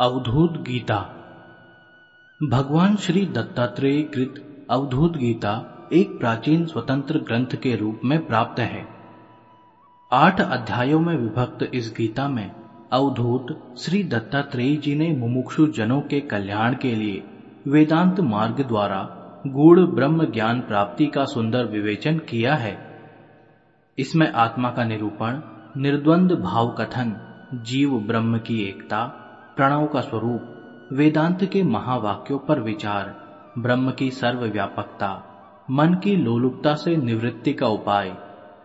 अवधूत गीता। भगवान श्री दत्तात्रेय कृत अवधूत गीता एक प्राचीन स्वतंत्र ग्रंथ के रूप में प्राप्त है। आठ अध्यायों में विभक्त इस गीता में अवधूत श्री दत्तात्रेय जी ने मुमुक्षु जनों के कल्याण के लिए वेदांत मार्ग द्वारा गूढ़ ब्रह्म ज्ञान प्राप्ति का सुंदर विवेचन किया है। इसमें आत्मा का निरूपण, निर्द्वंद भाव कथन, जीव ब्रह्म की एकता प्रणव का स्वरूप, वेदांत के महावाक्यों पर विचार, ब्रह्म की सर्वव्यापकता, मन की लोलुपता से निवृत्ति का उपाय,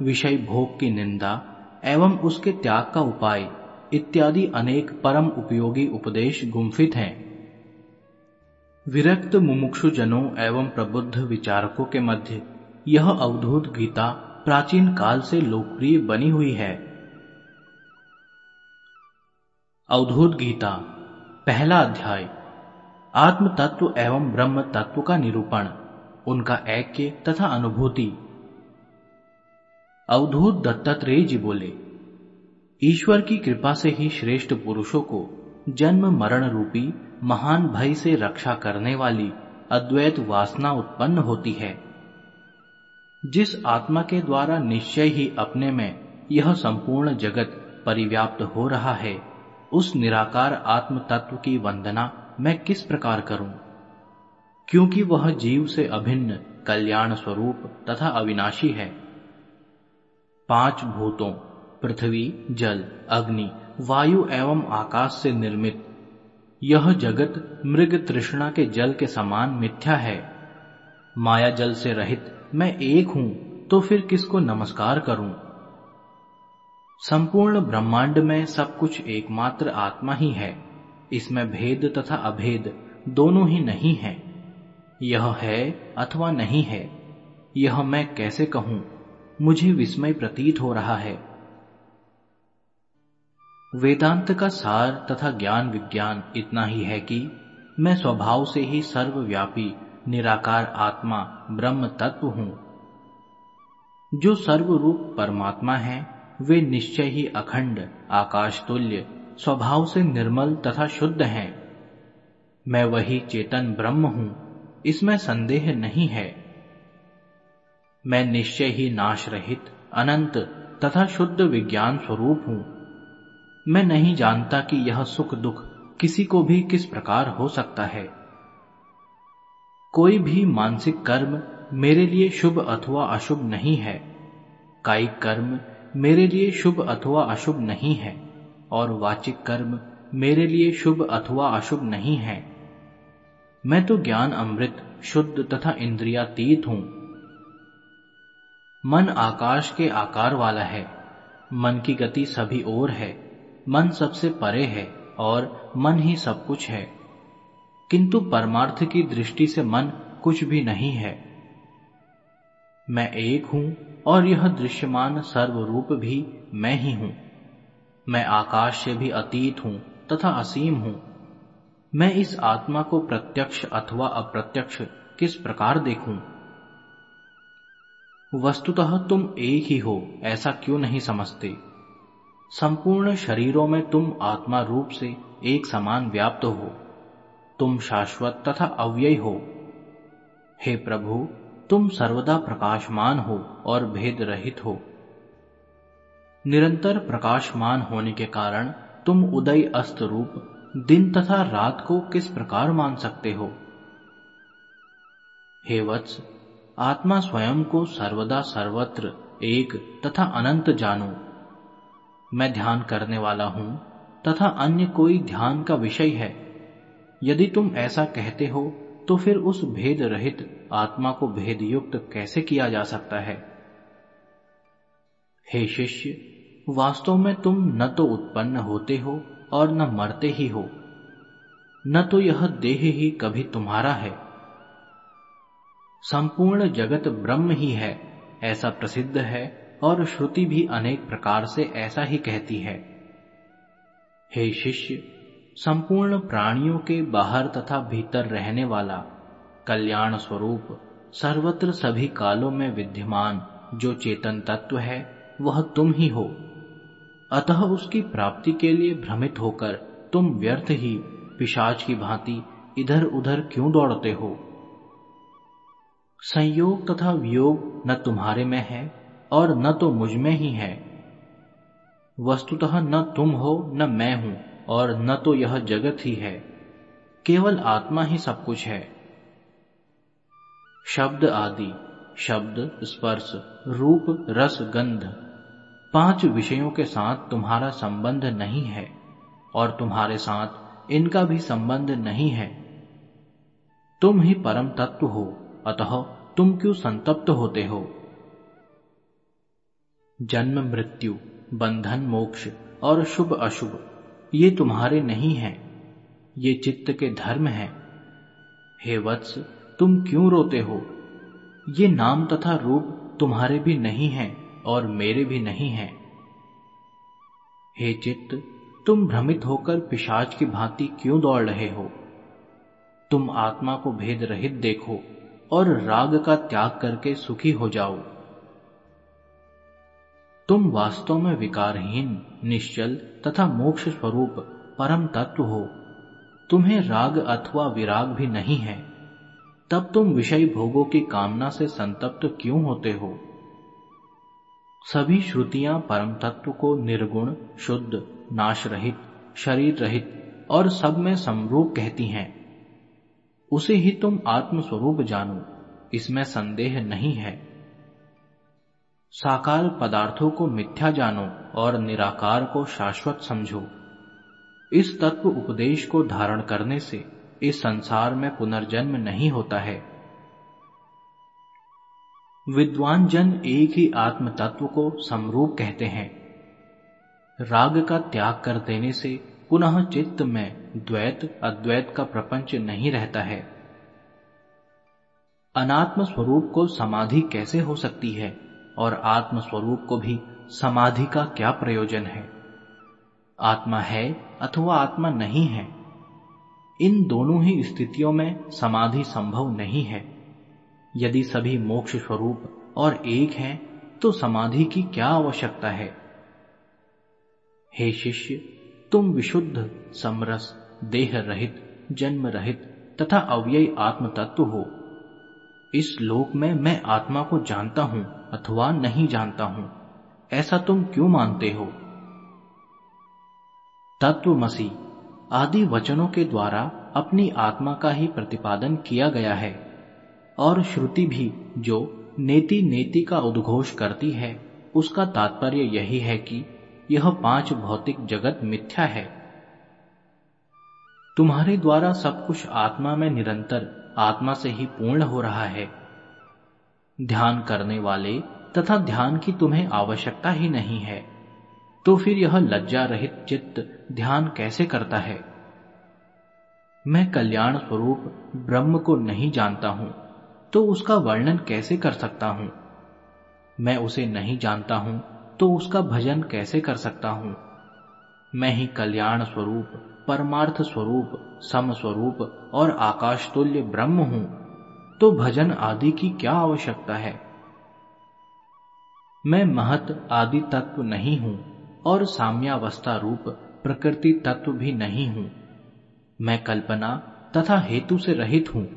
विषय भोग की निंदा, एवं उसके त्याग का उपाय, इत्यादि अनेक परम उपयोगी उपदेश गुम्फित हैं। विरक्त मुमुक्षु जनों एवं प्रबुद्ध विचारकों के मध्य यह अवधूत गीता प्राचीन काल से लोकप्रिय बनी हुई है। अवधूत गीता, पहला अध्याय आत्म तत्व एवं ब्रह्म तत्व का निरूपण, उनका ऐक्य तथा अनुभूति। अवधूत दत्तात्रेय जी बोले, ईश्वर की कृपा से ही श्रेष्ठ पुरुषों को जन्म मरण रूपी महान भय से रक्षा करने वाली अद्वैत वासना उत्पन्न होती है। जिस आत्मा के द्वारा निश्चय ही अपने में यह संपूर्ण जगत परिव्याप्त हो रहा है उस निराकार आत्म तत्व की वंदना मैं किस प्रकार करूँ? क्योंकि वह जीव से अभिन्न, कल्याण स्वरूप तथा अविनाशी है। पाँच भूतों, पृथ्वी, जल, अग्नि, वायु एवं आकाश से निर्मित, यह जगत मृग तृष्णा के जल के समान मिथ्या है। माया जल से रहित मैं एक हूँ तो फिर किसको नमस्कार करूँ? संपूर्ण ब्रह्मांड में सब कुछ एकमात्र आत्मा ही है। इसमें भेद तथा अभेद दोनों ही नहीं है। यह है अथवा नहीं है, यह मैं कैसे कहूँ? मुझे विस्मय प्रतीत हो रहा है। वेदांत का सार तथा ज्ञान विज्ञान इतना ही है कि मैं स्वभाव से ही सर्वव्यापी, निराकार आत्मा ब्रह्म तत्व हूँ। जो सर्वरूप परमात्मा है वे निश्चय ही अखंड आकाश तुल्य स्वभाव से निर्मल तथा शुद्ध हैं। मैं वही चेतन ब्रह्म हूँ, इसमें संदेह नहीं है। मैं निश्चय ही नाश रहित अनंत तथा शुद्ध विज्ञान स्वरूप हूँ। मैं नहीं जानता कि यह सुख दुख किसी को भी किस प्रकार हो सकता है। कोई भी मानसिक कर्म मेरे लिए शुभ अथवा अशुभ नहीं है। कायिक कर्म मेरे लिए शुभ अथवा अशुभ नहीं है, और वाचिक कर्म मेरे लिए शुभ अथवा अशुभ नहीं है। मैं तो ज्ञान अमृत, शुद्ध तथा इंद्रियातीत हूँ। मन आकाश के आकार वाला है, मन की गति सभी ओर है, मन सबसे परे है, और मन ही सब कुछ है। किंतु परमार्थ की दृष्टि से मन कुछ भी नहीं है। मैं एक हूँ और यह दृश्यमान सर्वरूप भी मैं ही हूँ। मैं आकाश से भी अतीत हूँ तथा असीम हूँ। मैं इस आत्मा को प्रत्यक्ष अथवा अप्रत्यक्ष किस प्रकार देखूँ? वस्तुतः तुम एक ही हो, ऐसा क्यों नहीं समझते? संपूर्ण शरीरों में तुम आत्मा रूप से एक समान व्याप्त हो। तुम शाश्वत तथा अव्यय हो। हे प्रभु तुम सर्वदा प्रकाशमान हो और भेद रहित हो। निरंतर प्रकाशमान होने के कारण तुम उदय अस्त रूप दिन तथा रात को किस प्रकार मान सकते हो? हे वत्स, आत्मा स्वयं को सर्वदा सर्वत्र एक तथा अनंत जानो। मैं ध्यान करने वाला हूँ तथा अन्य कोई ध्यान का विषय है। यदि तुम ऐसा कहते हो तो फिर उस भेद रहित आत्मा को भेद युक्त कैसे किया जा सकता है? हे शिष्य, वास्तव में तुम न तो उत्पन्न होते हो और न मरते ही हो। न तो यह देह ही कभी तुम्हारा है। संपूर्ण जगत ब्रह्म ही है, ऐसा प्रसिद्ध है और श्रुति भी अनेक प्रकार से ऐसा ही कहती है। हे शिष्य संपूर्ण प्राणियों के बाहर तथा भीतर रहने वाला कल्याण स्वरूप सर्वत्र सभी कालों में विद्यमान जो चेतन तत्व है, वह तुम ही हो। अतः उसकी प्राप्ति के लिए भ्रमित होकर तुम व्यर्थ ही पिशाच की भांति इधर उधर क्यों दौड़ते हो? संयोग तथा वियोग न तुम्हारे में है और न तो मुझमें ही है। वस्तुतः न तुम हो, न मैं हूँ। और न तो यह जगत ही है, केवल आत्मा ही सब कुछ है। शब्द आदि, शब्द, स्पर्श, रूप, रस, गंध, पाँच विषयों के साथ तुम्हारा संबंध नहीं है, और तुम्हारे साथ इनका भी संबंध नहीं है। तुम ही परम तत्व हो, अतः तुम क्यों संतप्त होते हो? जन्म, मृत्यु, बंधन, मोक्ष और शुभ अशुभ। ये तुम्हारे नहीं हैं। ये चित्त के धर्म हैं। हे वत्स, तुम क्यों रोते हो? ये नाम तथा रूप तुम्हारे भी नहीं हैं और मेरे भी नहीं हैं। हे चित्त, तुम भ्रमित होकर पिशाच की भांति क्यों दौड़ रहे हो? तुम आत्मा को भेद रहित देखो और राग का त्याग करके सुखी हो जाओ। तुम वास्तव में विकारहीन, निश्चल तथा मोक्ष स्वरूप परम तत्व हो। तुम्हें राग अथवा विराग भी नहीं है। तब तुम विषय भोगों की कामना से संतप्त क्यों होते हो? सभी श्रुतियाँ परम तत्व को निर्गुण, शुद्ध नाश रहित शरीर रहित और सब में समरूप कहती हैं। उसे ही तुम आत्मस्वरूप जानो, इसमें संदेह नहीं है। साकार पदार्थों को मिथ्या जानो और निराकार को शाश्वत समझो। इस तत्व उपदेश को धारण करने से इस संसार में पुनर्जन्म नहीं होता है। विद्वान जन एक ही आत्म तत्व को समरूप कहते हैं। राग का त्याग कर देने से पुनः चित्त में द्वैत, अद्वैत का प्रपंच नहीं रहता है। अनात्म स्वरूप को समाधि कैसे हो सकती है? और आत्म स्वरूप को भी समाधि का क्या प्रयोजन है? आत्मा है अथवा आत्मा नहीं है? इन दोनों ही स्थितियों में समाधि संभव नहीं है। यदि सभी मोक्ष स्वरूप और एक हैं तो समाधि की क्या आवश्यकता है? हे शिष्य, तुम विशुद्ध, समरस, देह रहित, जन्म रहित तथा अव्यय आत्म तत्व हो। इस लोक में मैं आत्मा को जानता हूँ अथवा नहीं जानता हूँ। ऐसा तुम क्यों मानते हो? तत्वमसी आदि वचनों के द्वारा अपनी आत्मा का ही प्रतिपादन किया गया है। और श्रुति भी जो नेति नेति का उद्घोष करती है, उसका तात्पर्य यही है कि यह पाँच भौतिक जगत मिथ्या है। तुम्हारे द्वारा सब कुछ आत्मा में निरंतर आत्मा से ही पूर्ण हो रहा है। ध्यान करने वाले तथा ध्यान की तुम्हें आवश्यकता ही नहीं है। तो फिर यह लज्जा रहित चित्त ध्यान कैसे करता है? मैं कल्याण स्वरूप ब्रह्म को नहीं जानता हूँ तो उसका वर्णन कैसे कर सकता हूँ? मैं उसे नहीं जानता हूँ तो उसका भजन कैसे कर सकता हूँ? मैं ही कल्याण स्वरूप परमार्थ स्वरूप सम स्वरूप और आकाश तुल्य ब्रह्म हूँ तो भजन आदि की क्या आवश्यकता है? मैं महत आदि तत्व नहीं हूँ और साम्यावस्था रूप प्रकृति तत्व भी नहीं हूँ। मैं कल्पना तथा हेतु से रहित हूँ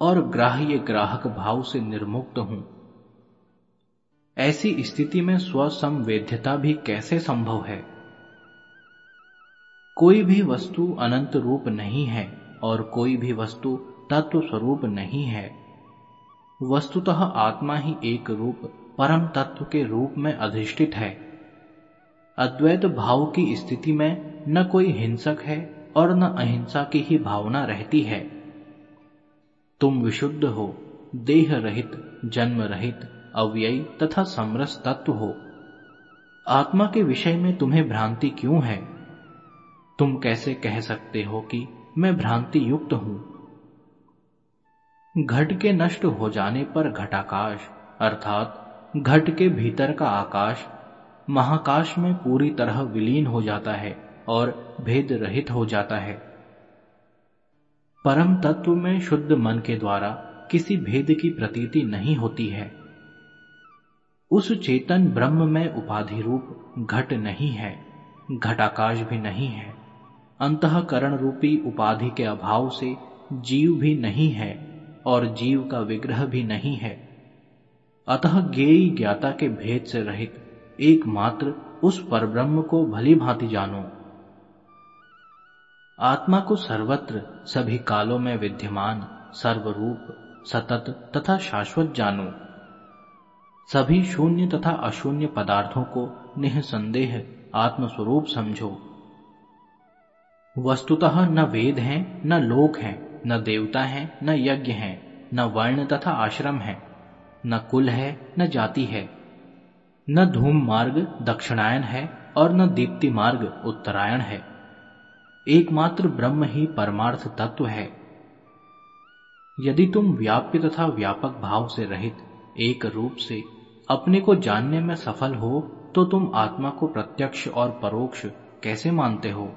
और ग्राह्य ग्राहक भाव से निर्मुक्त हूँ। ऐसी स्थिति में स्वसंवेद्यता भी कैसे संभव है? कोई भी वस्तु अनंत रूप नहीं है और कोई भी वस्तु तत्व स्वरूप नहीं है। वस्तुतः आत्मा ही एक रूप, परम तत्व के रूप में अधिष्ठित है। अद्वैत भाव की स्थिति में न कोई हिंसक है और न अहिंसा की ही भावना रहती है। तुम विशुद्ध हो, देह रहित, जन्म रहित, अव्ययी तथा समरस तत्व हो। आत्मा के विषय में तुम्हें भ्रांति क्यों है? तुम कैसे कह सकते हो कि मैं भ्रांति युक्त हूँ? घट के नष्ट हो जाने पर घटाकाश, अर्थात घट के भीतर का आकाश, महाकाश में पूरी तरह विलीन हो जाता है और भेद रहित हो जाता है। परम तत्व में शुद्ध मन के द्वारा किसी भेद की प्रतीति नहीं होती है। उस चेतन ब्रह्म में उपाधि रूप घट नहीं है, घटाकाश भी नहीं है। अंतकरण रूपी उपाधि के अभाव से जीव भी नहीं है और जीव का विग्रह भी नहीं है। अतः ज्ञेय ज्ञाता के भेद से रहित एकमात्र उस परब्रह्म को भली भांति जानो। आत्मा को सर्वत्र सभी कालों में विद्यमान, सर्वरूप, सतत तथा शाश्वत जानो। सभी शून्य तथा अशून्य पदार्थों को निसंदेह आत्मस्वरूप समझो। वस्तुतः न वेद हैं, न लोक हैं, न देवता हैं, न यज्ञ हैं, न वर्ण तथा आश्रम है, न कुल है, न जाति है। न धूम मार्ग दक्षिणायन है और न दीप्ति मार्ग उत्तरायण है। एकमात्र ब्रह्म ही परमार्थ तत्व है। यदि तुम व्याप्य तथा व्यापक भाव से रहित, एक रूप से अपने को जानने में सफल हो तो तुम आत्मा को प्रत्यक्ष और परोक्ष कैसे मानते हो?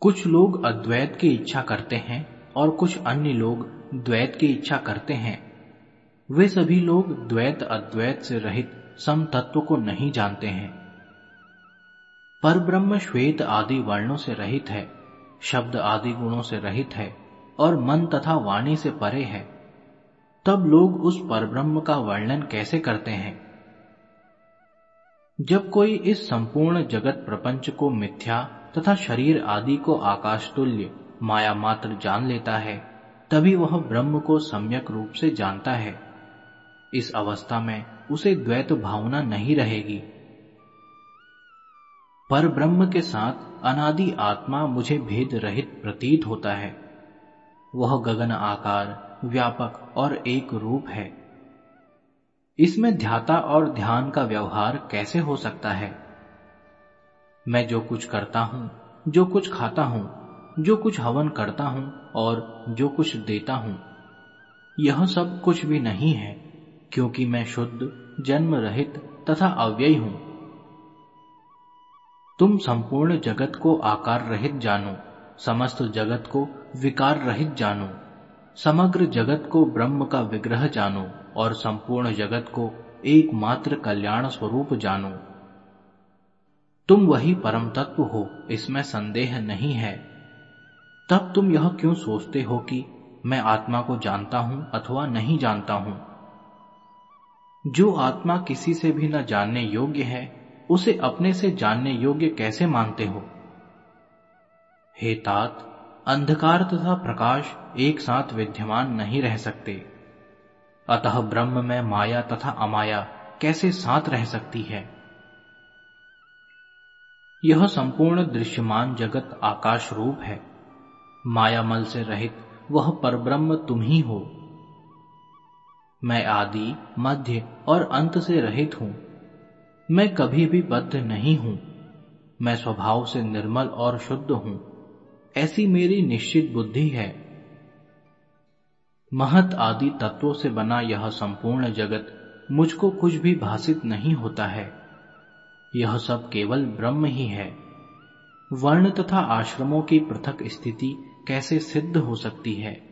कुछ लोग अद्वैत की इच्छा करते हैं और कुछ अन्य लोग द्वैत की इच्छा करते हैं। वे सभी लोग द्वैत अद्वैत से रहित सम तत्व को नहीं जानते हैं। पर ब्रह्म श्वेत आदि वर्णों से रहित है, शब्द आदि गुणों से रहित है और मन तथा वाणी से परे है। तब लोग उस परब्रह्म का वर्णन कैसे करते हैं? जब कोई इस संपूर्ण जगत प्रपंच को मिथ्या तथा शरीर आदि को आकाश तुल्य माया मात्र जान लेता है, तभी वह ब्रह्म को सम्यक रूप से जानता है। इस अवस्था में उसे द्वैत भावना नहीं रहेगी। पर ब्रह्म के साथ अनादि आत्मा मुझे भेद रहित प्रतीत होता है। वह गगन आकार, व्यापक और एक रूप है। इसमें ध्याता और ध्यान का व्यवहार कैसे हो सकता है? मैं जो कुछ करता हूँ, जो कुछ खाता हूँ, जो कुछ हवन करता हूँ और जो कुछ देता हूँ, यह सब कुछ भी नहीं है, क्योंकि मैं शुद्ध, जन्म रहित तथा अव्यय हूँ। तुम संपूर्ण जगत को आकार रहित जानो, समस्त जगत को विकार रहित जानो, समग्र जगत को ब्रह्म का विग्रह जानो और संपूर्ण जगत को एकमात्र कल्याण स्वरूप जानो। तुम वही परम तत्व हो, इसमें संदेह नहीं है। तब तुम यह क्यों सोचते हो कि मैं आत्मा को जानता हूँ अथवा नहीं जानता हूँ? जो आत्मा किसी से भी न जानने योग्य है, उसे अपने से जानने योग्य कैसे मानते हो? हे तात, अंधकार तथा प्रकाश एक साथ विद्यमान नहीं रह सकते। अतः ब्रह्म में माया तथा अमाया कैसे साथ रह सकती है? यह संपूर्ण दृश्यमान जगत आकाश रूप है। मायामल से रहित वह परब्रह्म तुम ही हो। मैं आदि, मध्य और अंत से रहित हूँ। मैं कभी भी बद्ध नहीं हूँ। मैं स्वभाव से निर्मल और शुद्ध हूँ। ऐसी मेरी निश्चित बुद्धि है। महत आदि तत्वों से बना यह संपूर्ण जगत मुझको कुछ भी भाषित नहीं होता है। यह सब केवल ब्रह्म ही है। वर्ण तथा आश्रमों की पृथक स्थिति कैसे सिद्ध हो सकती है?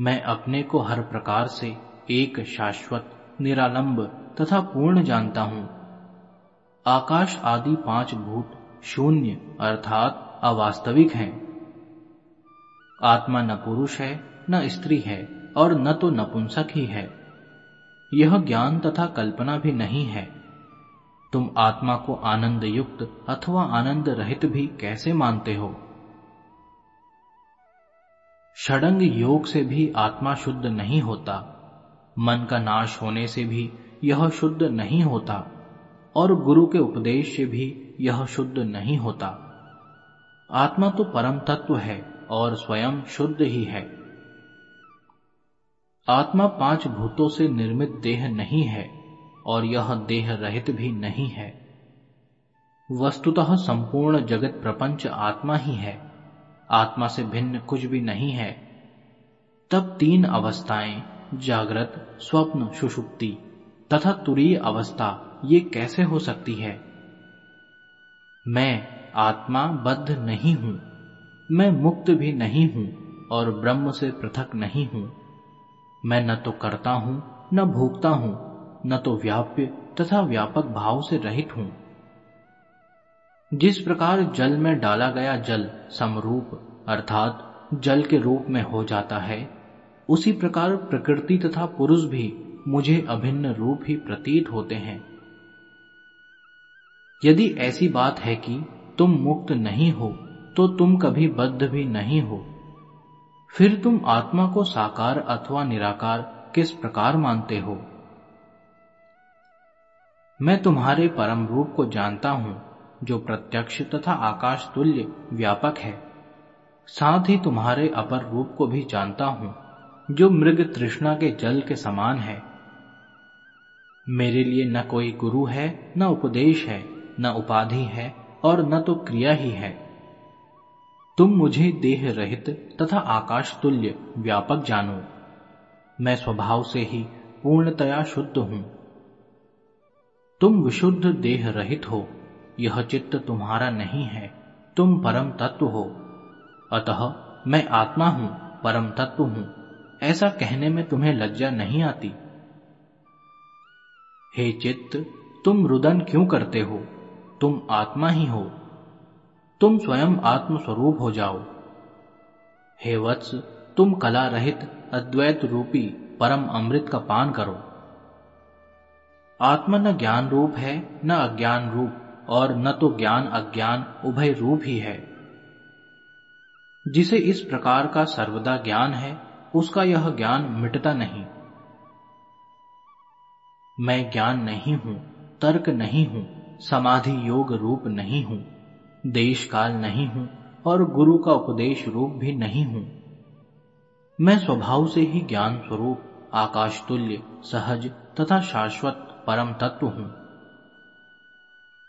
मैं अपने को हर प्रकार से एक शाश्वत, निरालंब तथा पूर्ण जानता हूँ। आकाश आदि पाँच भूत शून्य अर्थात अवास्तविक हैं। आत्मा न पुरुष है, न स्त्री है और न तो नपुंसक ही है। यह ज्ञान तथा कल्पना भी नहीं है। तुम आत्मा को आनंद युक्त अथवा आनंद रहित भी कैसे मानते हो? षडंग योग से भी आत्मा शुद्ध नहीं होता। मन का नाश होने से भी यह शुद्ध नहीं होता। और गुरु के उपदेश से भी यह शुद्ध नहीं होता। आत्मा तो परम तत्व है और स्वयं शुद्ध ही है। आत्मा पाँच भूतों से निर्मित देह नहीं है। और यह देह रहित भी नहीं है। वस्तुतः संपूर्ण जगत प्रपंच आत्मा ही है। आत्मा से भिन्न कुछ भी नहीं है। तब तीन अवस्थाएँ, जागृत, स्वप्न, सुषुप्ति, तथा तुरीय अवस्था, ये कैसे हो सकती है? मैं आत्मा बद्ध नहीं हूँ। मैं मुक्त भी नहीं हूँ और ब्रह्म से पृथक नहीं हूँ। मैं न तो करता हूँ, न भोगता हूँ न तो व्याप्य तथा व्यापक भाव से रहित हूँ। जिस प्रकार जल में डाला गया जल समरूप अर्थात जल के रूप में हो जाता है, उसी प्रकार प्रकृति तथा पुरुष भी मुझे अभिन्न रूप ही प्रतीत होते हैं। यदि ऐसी बात है कि तुम मुक्त नहीं हो तो तुम कभी बद्ध भी नहीं हो। फिर तुम आत्मा को साकार अथवा निराकार किस प्रकार मानते हो? मैं तुम्हारे परम रूप को जानता हूँ, जो प्रत्यक्ष तथा आकाश तुल्य व्यापक है। साथ ही तुम्हारे अपर रूप को भी जानता हूँ, जो मृग तृष्णा के जल के समान है। मेरे लिए न कोई गुरु है, न उपदेश है, न उपाधि है, और न तो क्रिया ही है। तुम मुझे देह रहित तथा आकाश तुल्य व्यापक जानो। मैं स्वभाव से ही पूर्णतया शुद्ध हूँ। तुम विशुद्ध देह रहित हो, यह चित्त तुम्हारा नहीं है, तुम परम तत्व हो। अतः मैं आत्मा हूँ, परम तत्व हूँ, ऐसा कहने में तुम्हें लज्जा नहीं आती। हे चित्त, तुम रुदन क्यों करते हो? तुम आत्मा ही हो। तुम स्वयं आत्म स्वरूप हो जाओ। हे वत्स, तुम कला रहित, अद्वैत रूपी, परम अमृत का पान करो। आत्मा न ज्ञान रूप है, न अज्ञान रूप, और न तो ज्ञान अज्ञान उभय रूप ही है। जिसे इस प्रकार का सर्वदा ज्ञान है, उसका यह ज्ञान मिटता नहीं। मैं ज्ञान नहीं हूँ, तर्क नहीं हूँ, समाधि योग रूप नहीं हूँ देश काल नहीं हूँ, और गुरु का उपदेश रूप भी नहीं हूँ। मैं स्वभाव से ही ज्ञान स्वरूप, आकाश तुल्य, सहज तथा शाश्वत परम तत्व हूँ।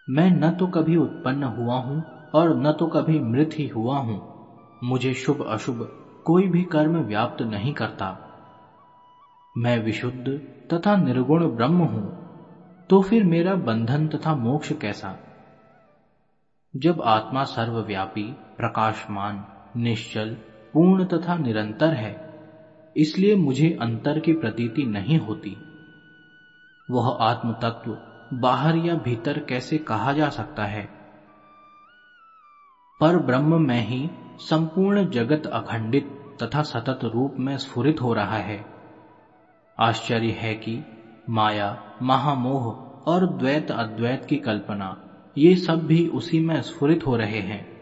मैं न तो कभी उत्पन्न हुआ हूँ और न तो कभी मृत ही हुआ हूँ। मुझे शुभ अशुभ कोई भी कर्म व्याप्त नहीं करता। मैं विशुद्ध तथा निर्गुण ब्रह्म हूँ तो फिर मेरा बंधन तथा मोक्ष कैसा? जब आत्मा सर्वव्यापी, प्रकाशमान, निश्चल, पूर्ण तथा निरंतर है, इसलिए मुझे अंतर की प्रतीति नहीं होती। वह आत्म तत्व बाहर या भीतर कैसे कहा जा सकता है? पर ब्रह्म में ही संपूर्ण जगत अखंडित तथा सतत रूप में स्फुरित हो रहा है। आश्चर्य है कि माया, महामोह और द्वैत अद्वैत की कल्पना, ये सब भी उसी में स्फुरित हो रहे हैं।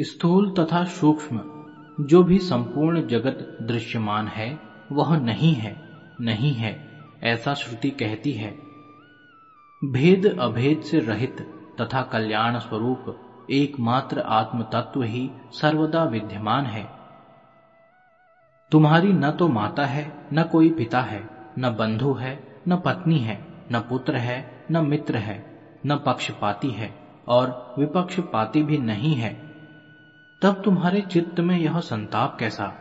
स्थूल तथा सूक्ष्म, जो भी संपूर्ण जगत दृश्यमान है, वह नहीं है नहीं है। ऐसा श्रुति कहती है। भेद अभेद से रहित तथा कल्याण स्वरूप एकमात्र आत्म तत्व ही सर्वदा विद्यमान है। तुम्हारी न तो माता है, न कोई पिता है, न बंधु है, न पत्नी है, न पुत्र है, न मित्र है, न पक्षपाती है और विपक्षपाती भी नहीं है। तब तुम्हारे चित्त में यह संताप कैसा?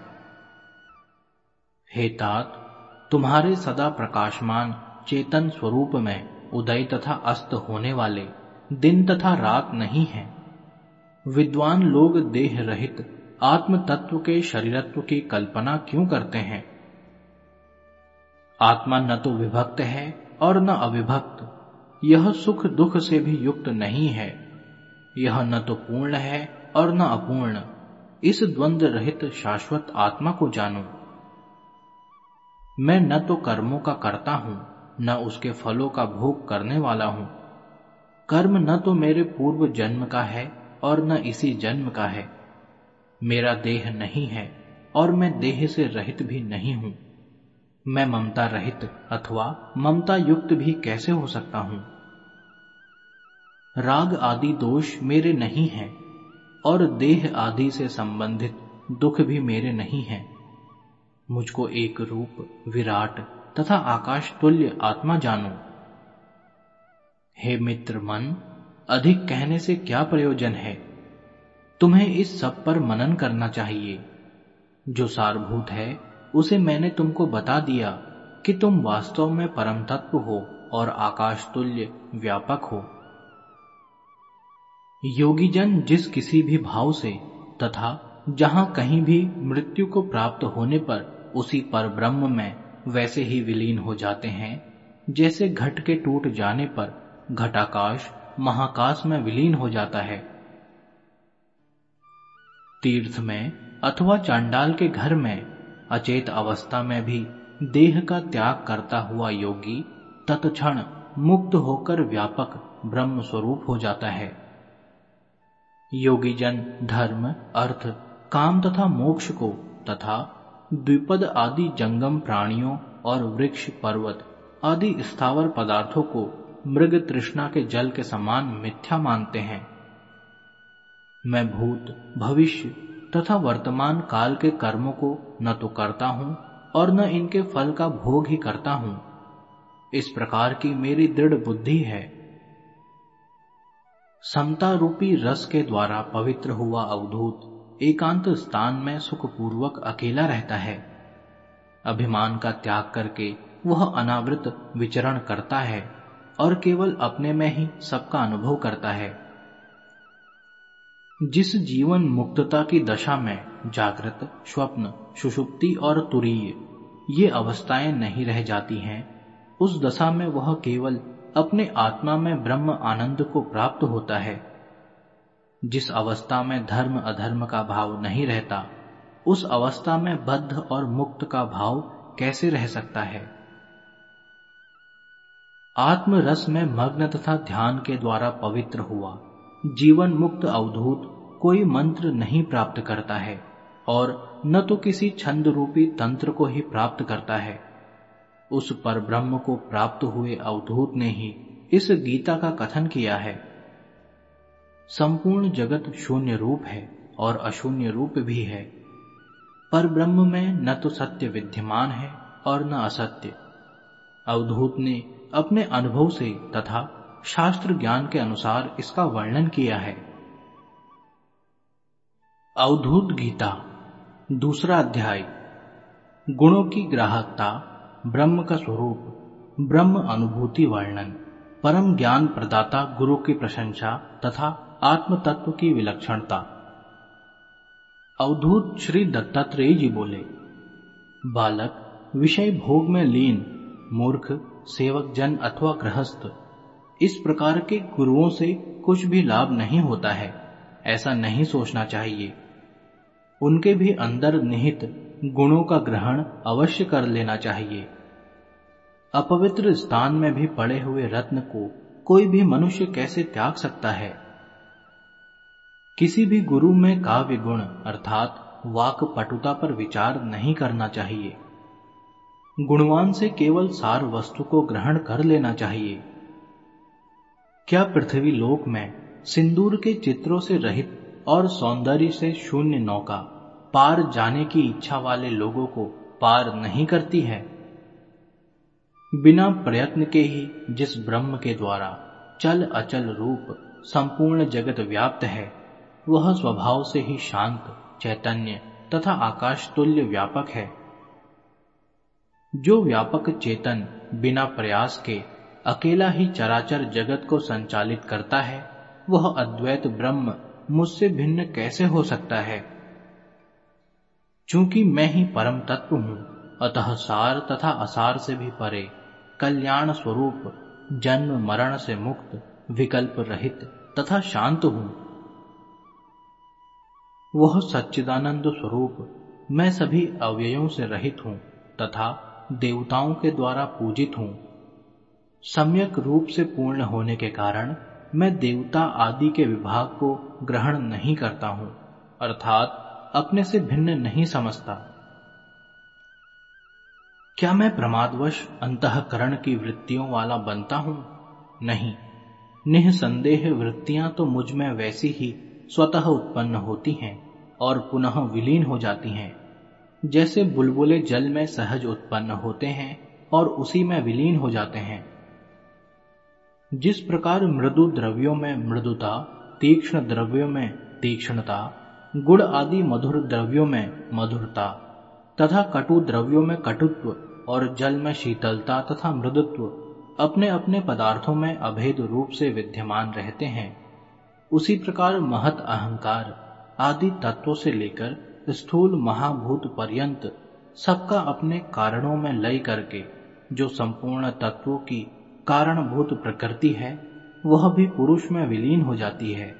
हे तात तुम्हारे सदा प्रकाशमान चेतन स्वरूप में उदय तथा अस्त होने वाले दिन तथा रात नहीं है। विद्वान लोग देह रहित आत्म तत्व के शरीरत्व की कल्पना क्यों करते हैं? आत्मा न तो विभक्त है और न अविभक्त। यह सुख दुख से भी युक्त नहीं है। यह न तो पूर्ण है और न अपूर्ण। इस द्वंद्व रहित शाश्वत आत्मा को जानो। मैं न तो कर्मों का करता हूँ, न उसके फलों का भोग करने वाला हूँ। कर्म न तो मेरे पूर्व जन्म का है और न इसी जन्म का है। मेरा देह नहीं है और मैं देह से रहित भी नहीं हूँ। मैं ममता रहित अथवा ममता युक्त भी कैसे हो सकता हूँ? राग आदि दोष मेरे नहीं है और देह आदि से संबंधित दुख भी मेरे नहीं है। मुझको एक रूप, विराट तथा आकाश तुल्य आत्मा जानो। हे मित्र मन, अधिक कहने से क्या प्रयोजन है? तुम्हें इस सब पर मनन करना चाहिए। जो सारभूत है, उसे मैंने तुमको बता दिया कि तुम वास्तव में परम तत्व हो और आकाश तुल्य व्यापक हो। योगीजन जिस किसी भी भाव से तथा जहाँ कहीं भी मृत्यु को प्राप्त होने पर उसी पर ब्रह्म में वैसे ही विलीन हो जाते हैं, जैसे घट के टूट जाने पर घटाकाश महाकाश में विलीन हो जाता है। तीर्थ में अथवा चांडाल के घर में अचेत अवस्था में भी देह का त्याग करता हुआ योगी तत्क्षण मुक्त होकर व्यापक ब्रह्म स्वरूप हो जाता है। योगी जन धर्म, अर्थ, काम तथा मोक्ष को तथा द्विपद आदि जंगम प्राणियों और वृक्ष पर्वत आदि स्थावर पदार्थों को मृग तृष्णा के जल के समान मिथ्या मानते हैं। मैं भूत, भविष्य तथा वर्तमान काल के कर्मों को न तो करता हूँ और न इनके फल का भोग ही करता हूँ। इस प्रकार की मेरी दृढ़ बुद्धि है। समता रूपी रस के द्वारा पवित्र हुआ अवधूत एकांत स्थान में सुखपूर्वक अकेला रहता है। अभिमान का त्याग करके वह अनावृत विचरण करता है और केवल अपने में ही सबका अनुभव करता है। जिस जीवन मुक्तता की दशा में जागृत, स्वप्न, सुषुप्ति और तुरीय ये अवस्थाएँ नहीं रह जाती हैं, उस दशा में वह केवल अपने आत्मा में ब्रह्म आनंद को प्राप्त होता है। जिस अवस्था में धर्म अधर्म का भाव नहीं रहता, उस अवस्था में बद्ध और मुक्त का भाव कैसे रह सकता है? आत्म रस में मग्न तथा ध्यान के द्वारा पवित्र हुआ, जीवन मुक्त अवधूत कोई मंत्र नहीं प्राप्त करता है, और न तो किसी छंद रूपी तंत्र को ही प्राप्त करता है। उस पर ब्रह्म को प्राप्त हुए अवधूत ने ही इस गीता का कथन किया है। संपूर्ण जगत शून्य रूप है और अशून्य रूप भी है। पर ब्रह्म में न तो सत्य विद्यमान है और न असत्य। अवधूत ने अपने अनुभव से तथा शास्त्र ज्ञान के अनुसार इसका वर्णन किया है। अवधूत गीता, दूसरा अध्याय। गुणों की ग्राहकता, ब्रह्म का स्वरूप, ब्रह्म अनुभूति वर्णन, परम ज्ञान प्रदाता गुरु की प्रशंसा तथा आत्म तत्व की विलक्षणता। अवधूत श्री दत्तात्रेय जी बोले, बालक, विषय भोग में लीन, मूर्ख, सेवक जन अथवा गृहस्थ, इस प्रकार के गुरुओं से कुछ भी लाभ नहीं होता है, ऐसा नहीं सोचना चाहिए। उनके भी अंदर निहित गुणों का ग्रहण अवश्य कर लेना चाहिए। अपवित्र स्थान में भी पड़े हुए रत्न को कोई भी मनुष्य कैसे त्याग सकता है? किसी भी गुरु में काव्य गुण अर्थात वाक पटुता पर विचार नहीं करना चाहिए। गुणवान से केवल सार वस्तु को ग्रहण कर लेना चाहिए। क्या पृथ्वी लोक में सिंदूर के चित्रों से रहित और सौंदर्य से शून्य नौका पार जाने की इच्छा वाले लोगों को पार नहीं करती है? बिना प्रयत्न के ही जिस ब्रह्म के द्वारा चल अचल रूप संपूर्ण जगत व्याप्त है वह स्वभाव से ही शांत, चैतन्य तथा आकाश तुल्य व्यापक है। जो व्यापक चेतन बिना प्रयास के अकेला ही चराचर जगत को संचालित करता है, वह अद्वैत ब्रह्म मुझसे भिन्न कैसे हो सकता है? चूँकि मैं ही परम तत्व हूँ, अतः सार तथा असार से भी परे कल्याण स्वरूप, जन्म मरण से मुक्त, विकल्प रहित तथा शांत हूँ। वह सच्चिदानंद स्वरूप मैं सभी अव्ययों से रहित हूँ तथा देवताओं के द्वारा पूजित हूँ। सम्यक रूप से पूर्ण होने के कारण मैं देवता आदि के विभाग को ग्रहण नहीं करता हूँ, अर्थात अपने से भिन्न नहीं समझता। क्या मैं प्रमादवश अंतकरण की वृत्तियों वाला बनता हूँ? नहीं। निसंदेह वृत्तियाँ तो मुझमें वैसी ही स्वतः उत्पन्न होती हैं। और पुनः विलीन हो जाती हैं। जैसे बुलबुले जल में सहज उत्पन्न होते हैं और उसी में विलीन हो जाते हैं। जिस प्रकार मृदु द्रव्यों में मृदुता, तीक्ष्ण द्रव्यों में तीक्ष्णता, गुड़ आदि मधुर द्रव्यों में मधुरता, तथा कटु द्रव्यों में कटुत्व और जल में शीतलता तथा मृदुत्व अपने अपने पदार्थों में अभेद रूप से विद्यमान रहते हैं, उसी प्रकार महत अहंकार आदि तत्वों से लेकर स्थूल महाभूत पर्यंत सबका अपने कारणों में लय करके जो संपूर्ण तत्वों की कारणभूत प्रकृति है, वह भी पुरुष में विलीन हो जाती है।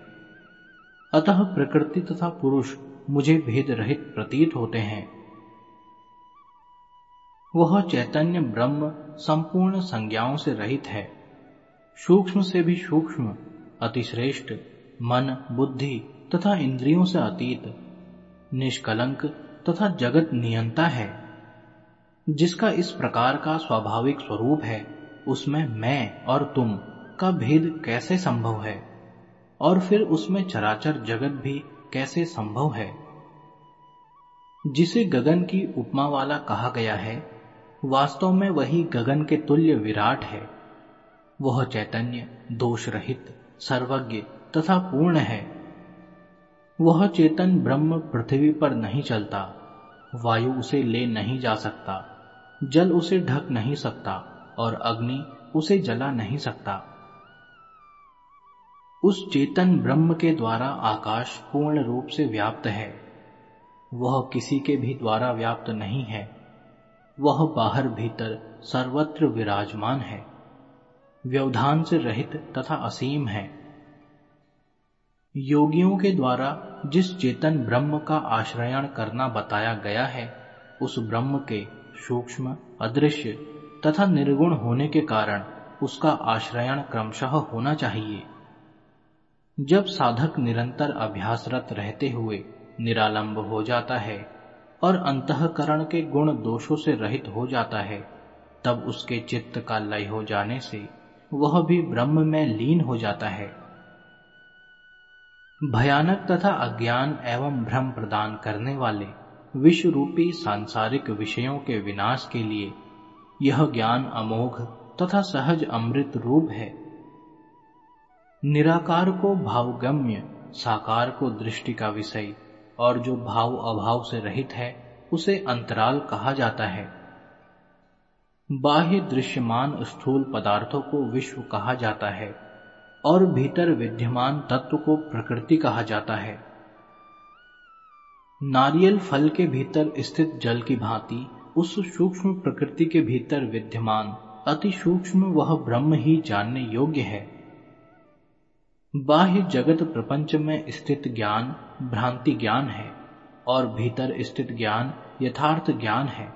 अतः प्रकृति तथा पुरुष मुझे भेद रहित प्रतीत होते हैं। वह चैतन्य ब्रह्म संपूर्ण संज्ञाओं से रहित है। सूक्ष्म से भी सूक्ष्म, अतिश्रेष्ठ, मन, बुद्धि तथा इंद्रियों से अतीत, निष्कलंक तथा जगत नियंता है। जिसका इस प्रकार का स्वाभाविक स्वरूप है, उसमें मैं और तुम का भेद कैसे संभव है? और फिर उसमें चराचर जगत भी कैसे संभव है? जिसे गगन की उपमा वाला कहा गया है, वास्तव में वही गगन के तुल्य विराट है। वह चैतन्य दोष रहित सर्वज्ञ तथा पूर्ण है। वह चेतन ब्रह्म पृथ्वी पर नहीं चलता, वायु उसे ले नहीं जा सकता, जल उसे ढक नहीं सकता और अग्नि उसे जला नहीं सकता। उस चेतन ब्रह्म के द्वारा आकाश पूर्ण रूप से व्याप्त है। वह किसी के भी द्वारा व्याप्त नहीं है। वह बाहर भीतर सर्वत्र विराजमान है। व्यवधान से रहित तथा असीम है। योगियों के द्वारा जिस चेतन ब्रह्म का आश्रयण करना बताया गया है, उस ब्रह्म के सूक्ष्म, अदृश्य तथा निर्गुण होने के कारण उसका आश्रयण क्रमशः होना चाहिए। जब साधक निरंतर अभ्यासरत रहते हुए निरालंब हो जाता है और अंतकरण के गुण दोषों से रहित हो जाता है, तब उसके चित्त का लय हो जाने से वह भी ब्रह्म में लीन हो जाता है। भयानक तथा अज्ञान एवं भ्रम प्रदान करने वाले विश्व रूपी सांसारिक विषयों के विनाश के लिए यह ज्ञान अमोघ तथा सहज अमृत रूप है। निराकार को भावगम्य, साकार को दृष्टि का विषय और जो भाव अभाव से रहित है, उसे अंतराल कहा जाता है। बाह्य दृश्यमान स्थूल पदार्थों को विश्व कहा जाता है। और भीतर विद्यमान तत्व को प्रकृति कहा जाता है। नारियल फल के भीतर स्थित जल की भांति उस सूक्ष्म प्रकृति के भीतर विद्यमान, अति सूक्ष्म वह ब्रह्म ही जानने योग्य है। बाह्य जगत प्रपंच में स्थित ज्ञान, भ्रांति ज्ञान है और भीतर स्थित ज्ञान, यथार्थ ज्ञान है।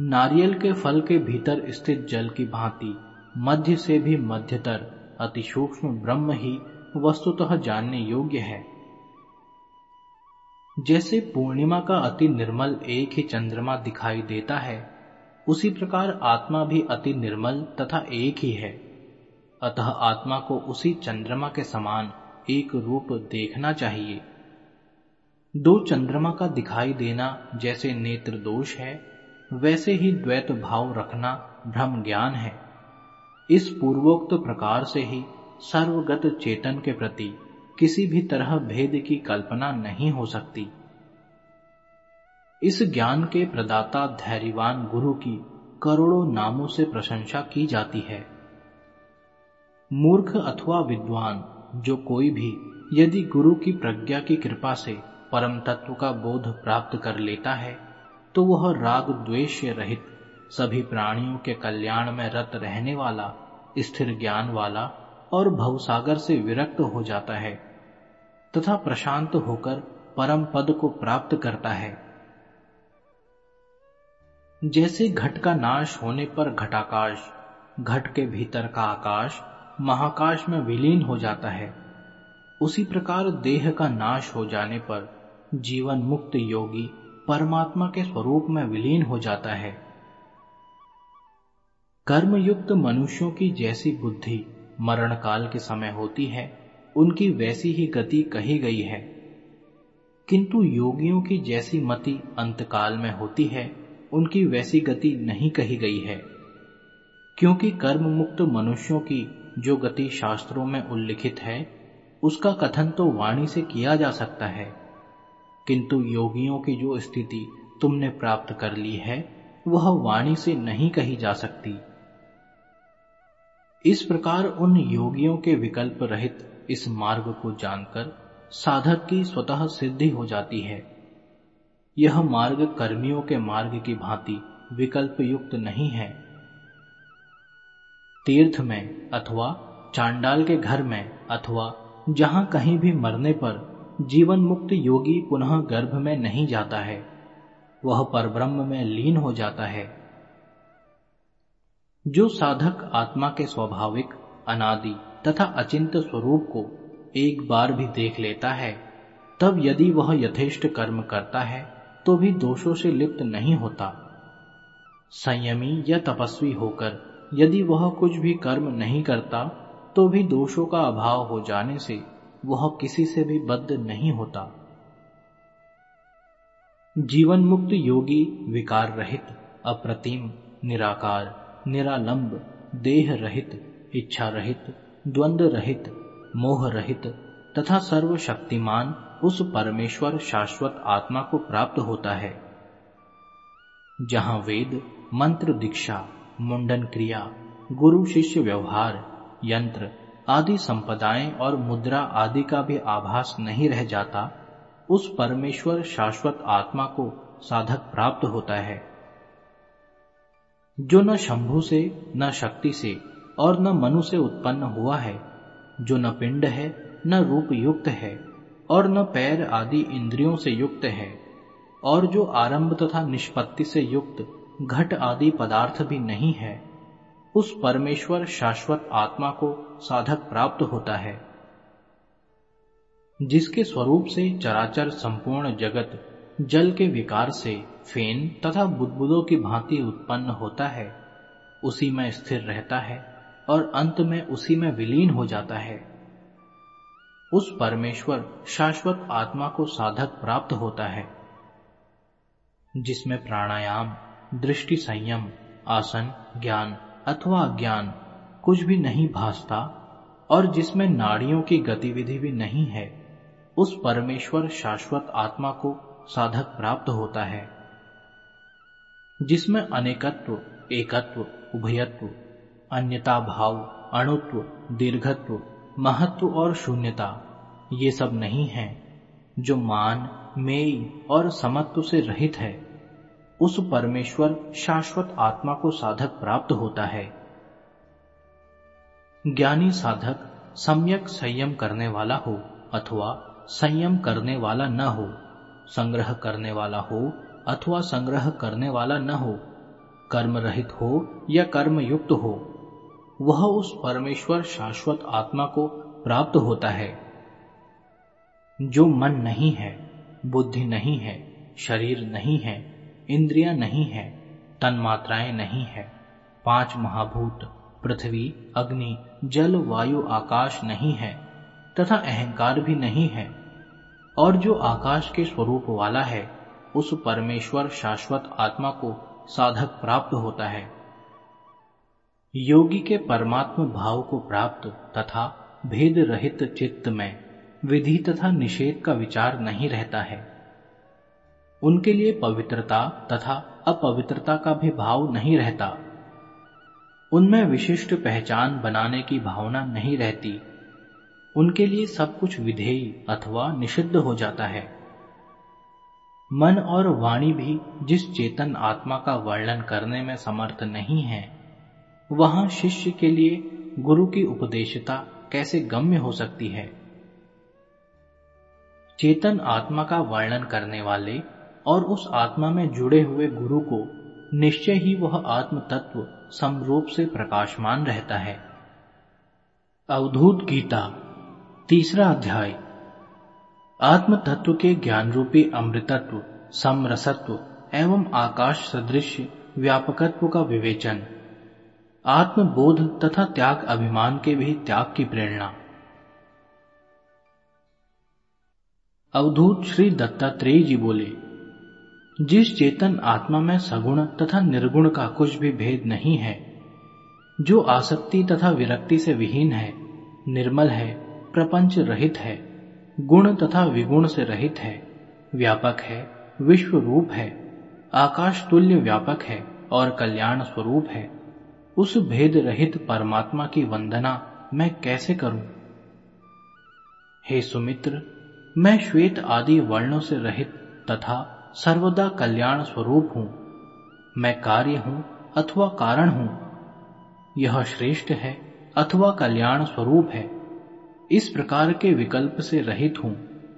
नारियल के फल के भीतर स्थित जल की भांति, मध्य से भी मध्यतर अति सूक्ष्म ब्रह्म ही वस्तुतः जानने योग्य है। जैसे पूर्णिमा का अति निर्मल एक ही चंद्रमा दिखाई देता है, उसी प्रकार आत्मा भी अति निर्मल तथा एक ही है। अतः आत्मा को उसी चंद्रमा के समान एक रूप देखना चाहिए। दो चंद्रमा का दिखाई देना जैसे नेत्र दोष है, वैसे ही द्वैत भाव रखना भ्रम ज्ञान है। इस पूर्वोक्त प्रकार से ही सर्वगत चेतन के प्रति किसी भी तरह भेद की कल्पना नहीं हो सकती। इस ज्ञान के प्रदाता धैर्यवान गुरु की करोड़ों नामों से प्रशंसा की जाती है। मूर्ख अथवा विद्वान, जो कोई भी यदि गुरु की प्रज्ञा की कृपा से परम तत्व का बोध प्राप्त कर लेता है तो वह राग द्वेष रहित सभी प्राणियों के कल्याण में रत रहने वाला, स्थिर ज्ञान वाला और भवसागर से विरक्त हो जाता है, तथा प्रशांत होकर परम पद को प्राप्त करता है। जैसे घट का नाश होने पर घटाकाश, घट के भीतर का आकाश महाकाश में विलीन हो जाता है, उसी प्रकार देह का नाश हो जाने पर जीवन मुक्त योगी परमात्मा के स्वरूप में विलीन हो जाता है। कर्मयुक्त मनुष्यों की जैसी बुद्धि मरण काल के समय होती है, उनकी वैसी ही गति कही गई है। किंतु योगियों की जैसी मति अंतकाल में होती है, उनकी वैसी गति नहीं कही गई है। क्योंकि कर्म मुक्त मनुष्यों की जो गति शास्त्रों में उल्लिखित है, उसका कथन तो वाणी से किया जा सकता है। किंतु योगियों की जो स्थिति तुमने प्राप्त कर ली है, वह वाणी से नहीं कही जा सकती। इस प्रकार उन योगियों के विकल्प रहित इस मार्ग को जानकर साधक की स्वतः सिद्धि हो जाती है। यह मार्ग कर्मियों के मार्ग की भांति विकल्प युक्त नहीं है। तीर्थ में अथवा चांडाल के घर में अथवा जहाँ कहीं भी मरने पर जीवन मुक्त योगी पुनः गर्भ में नहीं जाता है। वह परब्रह्म में लीन हो जाता है। जो साधक आत्मा के स्वाभाविक, अनादि तथा अचिंत स्वरूप को एक बार भी देख लेता है, तब यदि वह यथेष्ट कर्म करता है तो भी दोषों से लिप्त नहीं होता। संयमी या तपस्वी होकर यदि वह कुछ भी कर्म नहीं करता तो भी दोषों का अभाव हो जाने से वह किसी से भी बद्ध नहीं होता। जीवन मुक्त योगी विकार रहित, अप्रतिम, निराकार निरालंब, देह रहित, इच्छा रहित द्वंद्व रहित, मोह रहित, तथा सर्वशक्तिमान उस परमेश्वर शाश्वत आत्मा को प्राप्त होता है। जहाँ वेद, मंत्र दीक्षा, मुंडन क्रिया, गुरु शिष्य व्यवहार, यंत्र आदि संपदाएँ और मुद्रा आदि का भी आभास नहीं रह जाता, उस परमेश्वर शाश्वत आत्मा को साधक प्राप्त होता है। जो न शंभु से, न शक्ति से और न मनु से उत्पन्न हुआ है, जो न पिंड है, न रूप युक्त है और न पैर आदि इंद्रियों से युक्त है और जो आरंभ तथा निष्पत्ति से युक्त घट आदि पदार्थ भी नहीं है, उस परमेश्वर शाश्वत आत्मा को साधक प्राप्त होता है, जिसके स्वरूप से चराचर संपूर्ण जगत जल के विकार से फेन तथा बुदबुदों की भांति उत्पन्न होता है, उसी में स्थिर रहता है और अंत में उसी में विलीन हो जाता है। उस परमेश्वर शाश्वत आत्मा को साधक प्राप्त होता है, जिसमें प्राणायाम, दृष्टि संयम, आसन, ज्ञान अथवा अज्ञान कुछ भी नहीं भासता और जिसमें नाड़ियों की गतिविधि भी नहीं है, उस परमेश्वर शाश्वत आत्मा को साधक प्राप्त होता है। जिसमें अनेकत्व, एकत्व, उभयत्व, अन्यता भाव, अणुत्व, दीर्घत्व, महत्व और शून्यता, ये सब नहीं है, जो मान मेय और समत्व से रहित है। उस परमेश्वर शाश्वत आत्मा को साधक प्राप्त होता है। ज्ञानी साधक सम्यक संयम करने वाला हो अथवा संयम करने वाला न हो संग्रह करने वाला हो अथवा संग्रह करने वाला न हो कर्म रहित हो या कर्म युक्त हो, वह उस परमेश्वर शाश्वत आत्मा को प्राप्त होता है। जो मन नहीं है, बुद्धि नहीं है, शरीर नहीं है, इंद्रिया नहीं है तन मात्राएँ नहीं है, पाँच महाभूत, पृथ्वी, अग्नि, जल, वायु, आकाश नहीं है, तथा अहंकार भी नहीं है और जो आकाश के स्वरूप वाला है, उस परमेश्वर शाश्वत आत्मा को साधक प्राप्त होता है। योगी के परमात्म भाव को प्राप्त तथा भेद रहित चित्त में विधि तथा निषेध का विचार नहीं रहता है। उनके लिए पवित्रता तथा अपवित्रता का भी भाव नहीं रहता। उनमें विशिष्ट पहचान बनाने की भावना नहीं रहती। उनके लिए सब कुछ विधेयी अथवा निषिद्ध हो जाता है। मन और वाणी भी जिस चेतन आत्मा का वर्णन करने में समर्थ नहीं है, वहाँ शिष्य के लिए गुरु की उपदेशता कैसे गम्य हो सकती है? चेतन आत्मा का वर्णन करने वाले और उस आत्मा में जुड़े हुए गुरु को निश्चय ही वह आत्म तत्व समरूप से प्रकाशमान रहता है। अवधूत गीता तीसरा अध्याय। आत्म तत्व के ज्ञान रूपी अमृतत्व, समरसत्व एवं आकाश सदृश व्यापकत्व का विवेचन। आत्मबोध तथा त्याग अभिमान के भी त्याग की प्रेरणा। अवधूत श्री दत्तात्रेय जी बोले, जिस चेतन आत्मा में सगुण तथा निर्गुण का कुछ भी भेद नहीं है, जो आसक्ति तथा विरक्ति से विहीन है, निर्मल है प्रपंच रहित है, गुण तथा विगुण से रहित है, व्यापक है, विश्व रूप है, आकाश तुल्य व्यापक है और कल्याण स्वरूप है। उस भेद रहित परमात्मा की वंदना मैं कैसे करूँ? हे सुमित्र, मैं श्वेत आदि वर्णों से रहित तथा सर्वदा कल्याण स्वरूप हूँ। मैं कार्य हूँ अथवा कारण हूँ। यह श्रेष्ठ है अथवा कल्याण स्वरूप है। इस प्रकार के विकल्प से रहित हूँ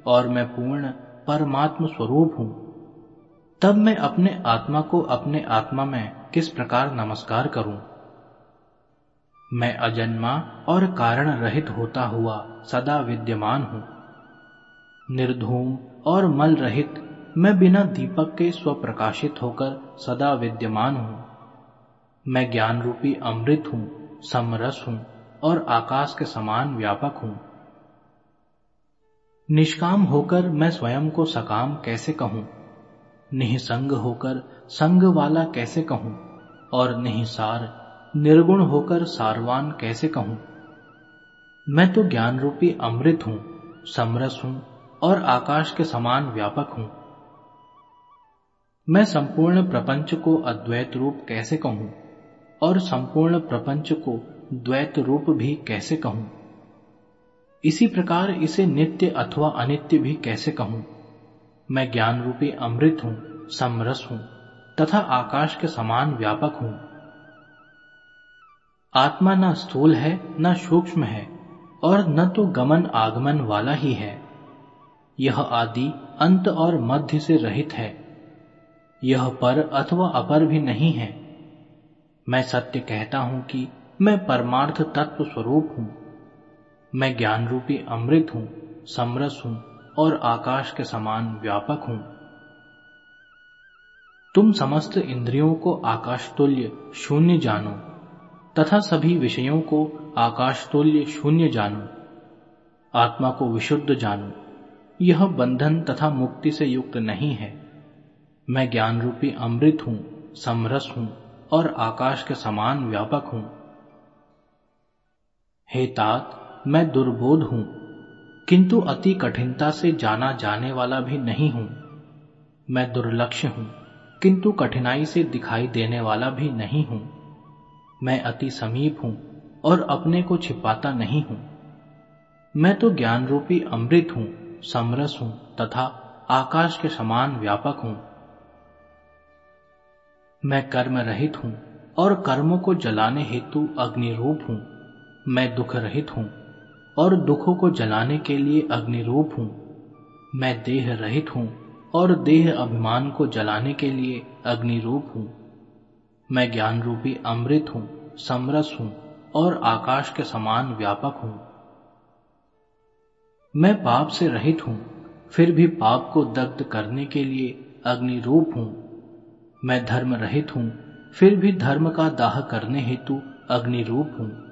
और मैं पूर्ण परमात्म स्वरूप हूँ। तब मैं अपने आत्मा को अपने आत्मा में किस प्रकार नमस्कार करूँ? मैं अजन्मा और कारण रहित होता हुआ सदा विद्यमान हूँ। निर्धूम और मल रहित मैं बिना दीपक के स्वप्रकाशित होकर सदा विद्यमान हूँ। मैं ज्ञान रूपी अमृत हूँ, समरस हूँ। और आकाश के समान व्यापक हूँ। निष्काम होकर मैं स्वयं को सकाम कैसे कहूँ? निसंग होकर संग वाला कैसे कहूँ? और निहिसार निर्गुण होकर सारवान कैसे कहूँ? मैं तो ज्ञान रूपी अमृत हूँ, समरस हूँ और आकाश के समान व्यापक हूँ। मैं संपूर्ण प्रपंच को अद्वैत रूप कैसे कहूँ? और संपूर्ण प्रपंच को द्वैत रूप भी कैसे कहूँ? इसी प्रकार इसे नित्य अथवा अनित्य भी कैसे कहूँ? मैं ज्ञान रूपी अमृत हूँ, समरस हूँ, तथा आकाश के समान व्यापक हूँ। आत्मा न स्थूल है, न सूक्ष्म है, और न तो गमन आगमन वाला ही है। यह आदि अंत और मध्य से रहित है। यह पर अथवा अपर भी नहीं है। मैं सत्य कहता हूँ कि मैं परमार्थ तत्व स्वरूप हूँ। मैं ज्ञान रूपी अमृत हूँ, समरस हूँ और आकाश के समान व्यापक हूँ। तुम समस्त इंद्रियों को आकाश तुल्य शून्य जानो तथा सभी विषयों को आकाश तुल्य शून्य जानो। आत्मा को विशुद्ध जानो। यह बंधन तथा मुक्ति से युक्त नहीं है। मैं ज्ञान रूपी अमृत हूँ, समरस हूँ और आकाश के समान व्यापक हूँ। हे तात, मैं दुर्बोध हूँ, किंतु अति कठिनता से जाना जाने वाला भी नहीं हूँ। मैं दुर्लक्ष हूँ, किंतु कठिनाई से दिखाई देने वाला भी नहीं हूँ। मैं अति समीप हूँ और अपने को छिपाता नहीं हूँ। मैं तो ज्ञान रूपी अमृत हूँ, समरस हूँ तथा आकाश के समान व्यापक हूँ। मैं कर्म रहित हूँ और कर्मों को जलाने हेतु अग्निरूप हूँ। मैं दुख रहित हूँ और दुखों को जलाने के लिए अग्निरूप हूँ। मैं देह रहित हूँ और देह अभिमान को जलाने के लिए अग्निरूप हूँ। मैं ज्ञान रूपी अमृत हूँ, समरस हूँ और आकाश के समान व्यापक हूँ। मैं पाप से रहित हूँ, फिर भी पाप को दग्ध करने के लिए अग्नि रूप हूँ। मैं धर्म रहित हूँ, फिर भी धर्म का दाह करने हेतु अग्नि रूप हूँ।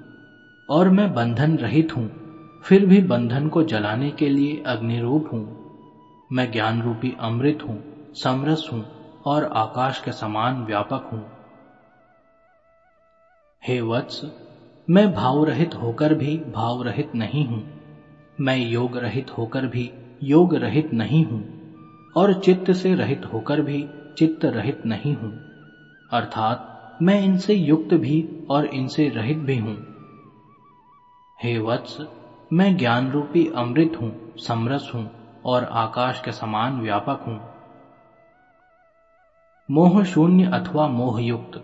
और मैं बंधन रहित हूँ, फिर भी बंधन को जलाने के लिए अग्नि रूप हूँ। मैं ज्ञान रूपी अमृत हूँ, समरस हूँ और आकाश के समान व्यापक हूँ। हे वत्स, मैं भाव रहित होकर भी भाव रहित नहीं हूँ। मैं योग रहित होकर भी योग रहित नहीं हूँ और चित्त से रहित होकर भी चित्त रहित नहीं हूँ। अर्थात मैं इनसे युक्त भी और इनसे रहित भी हूँ। हे वत्स, मैं ज्ञान रूपी अमृत हूँ, समरस हूँ और आकाश के समान व्यापक हूँ। मोह शून्य अथवा मोहयुक्त,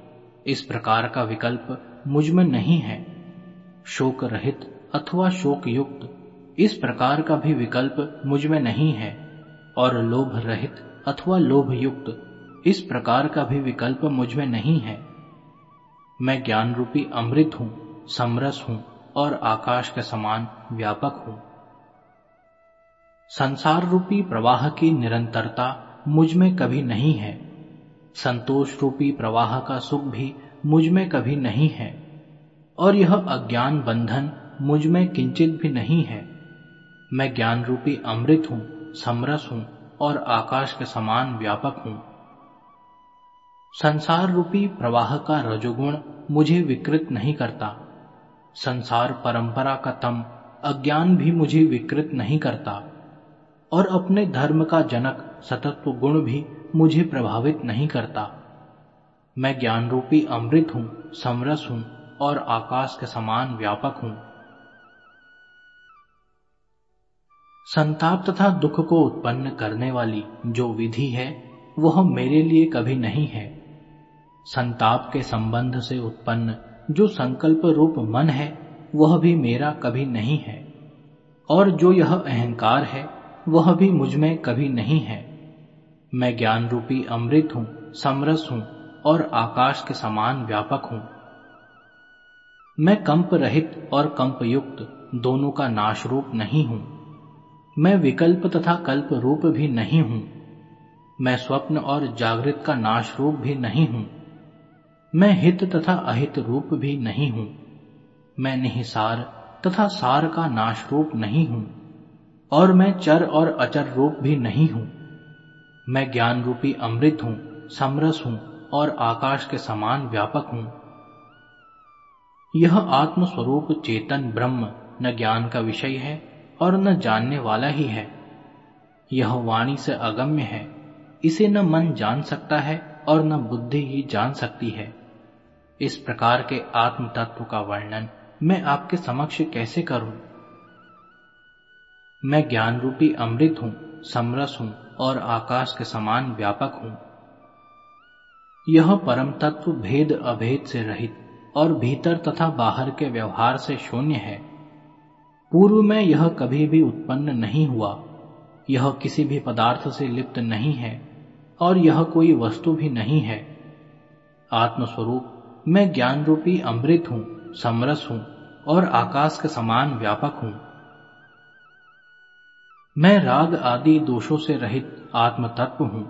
इस प्रकार का विकल्प मुझमें नहीं है। शोक रहित अथवा शोक युक्त इस प्रकार का भी विकल्प मुझमें नहीं है। और लोभ रहित अथवा लोभ युक्त इस प्रकार का भी विकल्प मुझमें नहीं है। मैं ज्ञान रूपी अमृत हूँ, समरस हूँ और आकाश के समान व्यापक हूँ। संसार रूपी प्रवाह की निरंतरता मुझमें कभी नहीं है। संतोष रूपी प्रवाह का सुख भी मुझमें कभी नहीं है। और यह अज्ञान बंधन मुझमें किंचित भी नहीं है। मैं ज्ञान रूपी अमृत हूँ, समरस हूँ और आकाश के समान व्यापक हूँ। संसार रूपी प्रवाह का रजोगुण मुझे विकृत नहीं करता। संसार परंपरा का तम, अज्ञान भी मुझे विकृत नहीं करता। और अपने धर्म का जनक, सतत्व गुण भी मुझे प्रभावित नहीं करता। मैं ज्ञान रूपी अमृत हूँ, समरस हूँ, और आकाश के समान व्यापक हूँ। संताप तथा दुख को उत्पन्न करने वाली जो विधि है, वह मेरे लिए कभी नहीं है। संताप के संबंध से उत्पन्न जो संकल्प रूप मन है, वह भी मेरा कभी नहीं है। और जो यह अहंकार है, वह भी मुझमें कभी नहीं है। मैं ज्ञान रूपी अमृत हूँ, समरस हूँ और आकाश के समान व्यापक हूँ। मैं कंप रहित और कंप युक्त दोनों का नाश रूप नहीं हूँ। मैं विकल्प तथा कल्प रूप भी नहीं हूँ। मैं स्वप्न और जागृत का नाश रूप भी नहीं हूँ। मैं हित तथा अहित रूप भी नहीं हूँ। मैं निहिसार तथा सार का नाश रूप नहीं हूँ, और मैं चर और अचर रूप भी नहीं हूँ। मैं ज्ञान रूपी अमृत हूँ, समरस हूँ, और आकाश के समान व्यापक हूँ। यह आत्मस्वरूप चेतन ब्रह्म न ज्ञान का विषय है और न जानने वाला ही है। यह वाणी से अगम्य है, इसे न मन जान सकता है और न बुद्धि ही जान सकती है। इस प्रकार के आत्म तत्व का वर्णन मैं आपके समक्ष कैसे करूँ? मैं ज्ञान रूपी अमृत हूँ, समरस हूँ और आकाश के समान व्यापक हूँ। यह परम तत्व भेद अभेद से रहित और भीतर तथा बाहर के व्यवहार से शून्य है। पूर्व में यह कभी भी उत्पन्न नहीं हुआ। यह किसी भी पदार्थ से लिप्त नहीं है और यह कोई वस्तु भी नहीं है। आत्मस्वरूप मैं ज्ञान रूपी अमृत हूँ, समरस हूँ और आकाश के समान व्यापक हूँ। मैं राग आदि दोषों से रहित आत्म तत्व हूँ।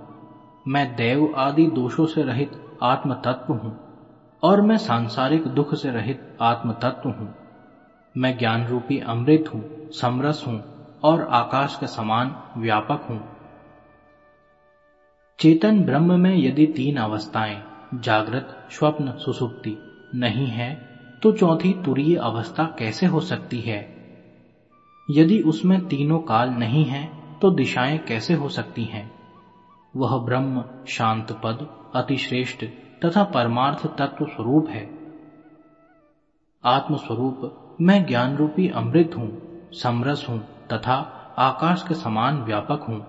मैं देव आदि दोषों से रहित आत्म तत्व हूँ और मैं सांसारिक दुख से रहित आत्म तत्व हूँ। मैं ज्ञान रूपी अमृत हूँ, समरस हूँ और आकाश के समान व्यापक हूँ। चेतन ब्रह्म में यदि तीन अवस्थाएँ जागृत, स्वप्न, सुसुप्ति नहीं है तो चौथी तुरीय अवस्था कैसे हो सकती है? यदि उसमें तीनों काल नहीं है तो दिशाएँ कैसे हो सकती हैं? वह ब्रह्म, शांत पद, अतिश्रेष्ठ तथा परमार्थ तत्व स्वरूप है। आत्मस्वरूप, मैं ज्ञान रूपी अमृत हूँ, समरस हूँ तथा आकाश के समान व्यापक हूँ।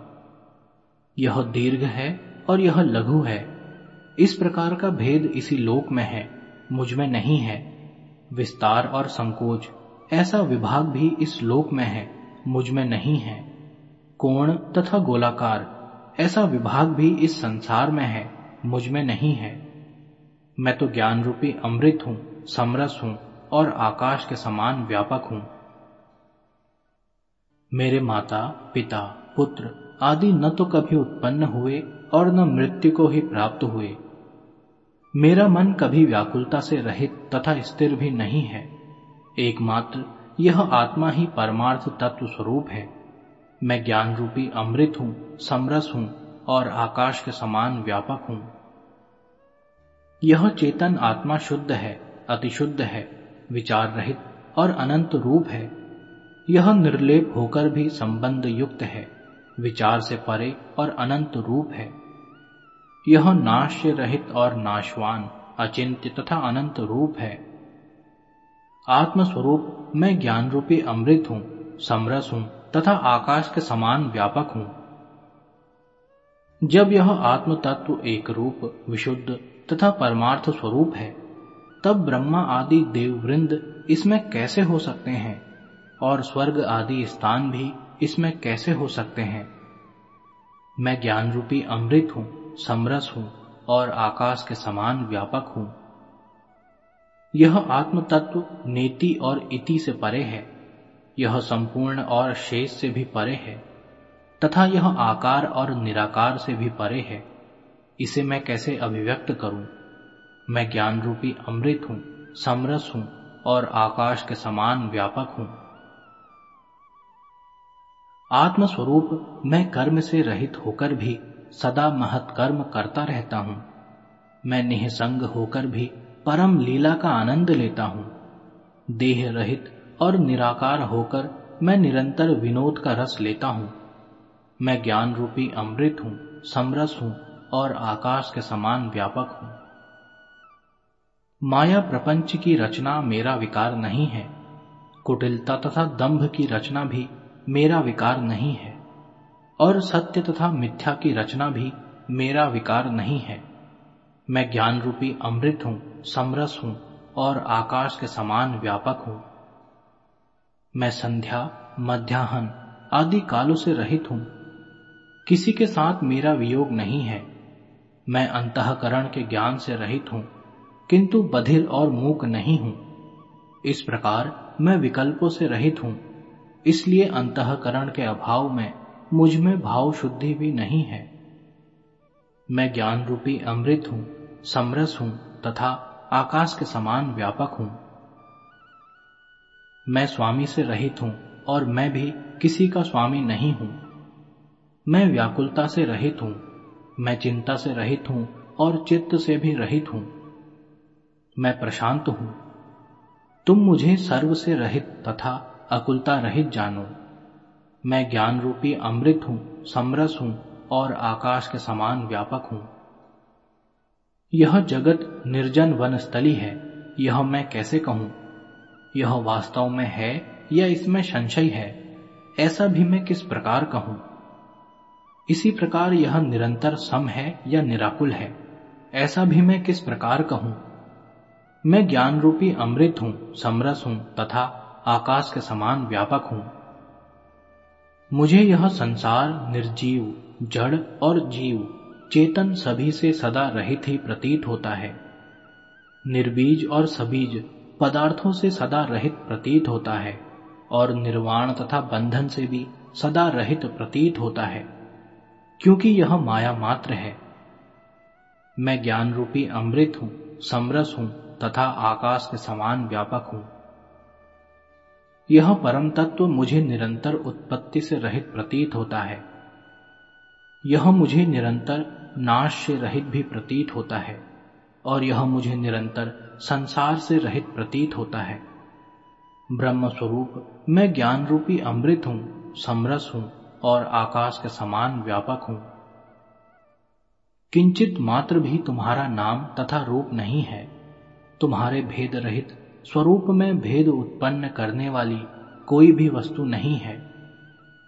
यह दीर्घ है और यह लघु है। इस प्रकार का भेद इसी लोक में है, मुझमें नहीं है। विस्तार और संकोच, ऐसा विभाग भी इस लोक में है, मुझमें नहीं है। कोण तथा गोलाकार, ऐसा विभाग भी इस संसार में है, मुझमें नहीं है। मैं तो ज्ञान रूपी अमृत हूँ, समरस हूँ और आकाश के समान व्यापक हूँ। मेरे माता, पिता, पुत्र आदि न तो कभी उत्पन्न हुए और न मृत्यु को ही प्राप्त हुए। मेरा मन कभी व्याकुलता से रहित तथा स्थिर भी नहीं है। एकमात्र यह आत्मा ही परमार्थ तत्व स्वरूप है। मैं ज्ञान रूपी अमृत हूँ, समरस हूँ और आकाश के समान व्यापक हूँ। यह चेतन आत्मा शुद्ध है, अतिशुद्ध है, विचार रहित और अनंत रूप है। यह निर्लेप होकर भी संबंध युक्त है, विचार से परे और अनंत रूप है। यह नाश्य रहित और नाशवान, अचिंत्य तथा अनंत रूप है। आत्मस्वरूप मैं ज्ञान रूपी अमृत हूँ, समरस हूँ तथा आकाश के समान व्यापक हूँ। जब यह आत्म तत्व एक रूप, विशुद्ध तथा परमार्थ स्वरूप है, तब ब्रह्मा आदि देववृंद इसमें कैसे हो सकते हैं और स्वर्ग आदि स्थान भी इसमें कैसे हो सकते हैं? मैं ज्ञान रूपी अमृत हूँ समरस हूँ और आकाश के समान व्यापक हूँ। यह आत्म तत्व नेति और इति से परे है। यह संपूर्ण और शेष से भी परे है, तथा यह आकार और निराकार से भी परे है। इसे मैं कैसे अभिव्यक्त करूँ? मैं ज्ञान रूपी अमृत हूँ, समरस हूँ और आकाश के समान व्यापक हूँ। आत्मस्वरूप मैं कर्म से रहित होकर भी सदा महत कर्म करता रहता हूँ। मैं निसंग होकर भी परम लीला का आनंद लेता हूँ। देह रहित और निराकार होकर मैं निरंतर विनोद का रस लेता हूँ। मैं ज्ञान रूपी अमृत हूँ, समरस हूँ और आकाश के समान व्यापक हूँ। माया प्रपंच की रचना मेरा विकार नहीं है। कुटिलता तथा दंभ की रचना भी मेरा विकार नहीं है। और सत्य तथा मिथ्या की रचना भी मेरा विकार नहीं है। मैं ज्ञान रूपी अमृत हूँ, समरस हूँ और आकाश के समान व्यापक हूँ। मैं संध्या, मध्याहन आदि कालों से रहित हूँ। किसी के साथ मेरा वियोग नहीं है। मैं अंतकरण के ज्ञान से रहित हूँ, किंतु बधिर और मूक नहीं हूँ। इस प्रकार मैं विकल्पों से रहित हूँ, इसलिए अंतकरण के अभाव में मुझमें भाव शुद्धि भी नहीं है। मैं ज्ञान रूपी अमृत हूँ, समरस हूँ तथा आकाश के समान व्यापक हूँ। मैं स्वामी से रहित हूँ और मैं भी किसी का स्वामी नहीं हूँ। मैं व्याकुलता से रहित हूँ, मैं चिंता से रहित हूँ और चित्त से भी रहित हूँ। मैं प्रशांत हूँ। तुम मुझे सर्व से रहित तथा अकुलता रहित जानो। मैं ज्ञान रूपी अमृत हूँ, समरस हूँ और आकाश के समान व्यापक हूँ। यह जगत निर्जन वनस्थली है, यह मैं कैसे कहूँ? यह वास्तव में है या इसमें संशय है? ऐसा भी मैं किस प्रकार कहूँ? इसी प्रकार यह निरंतर सम है या निराकुल है, ऐसा भी मैं किस प्रकार कहूँ? मैं ज्ञान रूपी अमृत हूँ, समरस हूँ तथा आकाश के समान व्यापक हूँ। मुझे यह संसार, निर्जीव, जड़ और जीव, चेतन सभी से सदा रहित ही प्रतीत होता है। निर्बीज और सबीज पदार्थों से सदा रहित प्रतीत होता है, और निर्वाण तथा बंधन से भी सदा रहित प्रतीत होता है, क्योंकि यह माया मात्र है। मैं ज्ञान रूपी अमृत हूँ, समरस हूँ, तथा आकाश के समान व्यापक हूँ। यह परम तत्व मुझे निरंतर उत्पत्ति से रहित प्रतीत होता है। यह मुझे निरंतर नाश से रहित भी प्रतीत होता है और यह मुझे निरंतर संसार से रहित प्रतीत होता है। ब्रह्म स्वरूप मैं ज्ञान रूपी अमृत हूँ, समरस हूँ और आकाश के समान व्यापक हूँ। किंचित मात्र भी तुम्हारा नाम तथा रूप नहीं है। तुम्हारे भेद रहित स्वरूप में भेद उत्पन्न करने वाली कोई भी वस्तु नहीं है।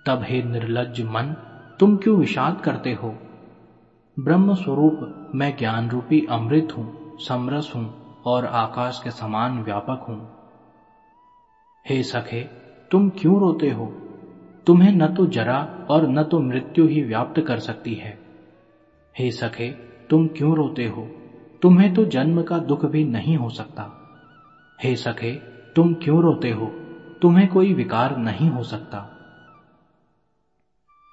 तब हे निर्लज मन, तुम क्यों विषाद करते हो? ब्रह्म स्वरूप मैं ज्ञान रूपी अमृत हूँ, समरस हूँ और आकाश के समान व्यापक हूँ। हे सखे, तुम क्यों रोते हो? तुम्हें न तो जरा और न तो मृत्यु ही व्याप्त कर सकती है। हे सखे, तुम क्यों रोते हो? तुम्हें तो जन्म का दुख भी नहीं हो सकता। हे सखे, तुम क्यों रोते हो? तुम्हें कोई विकार नहीं हो सकता।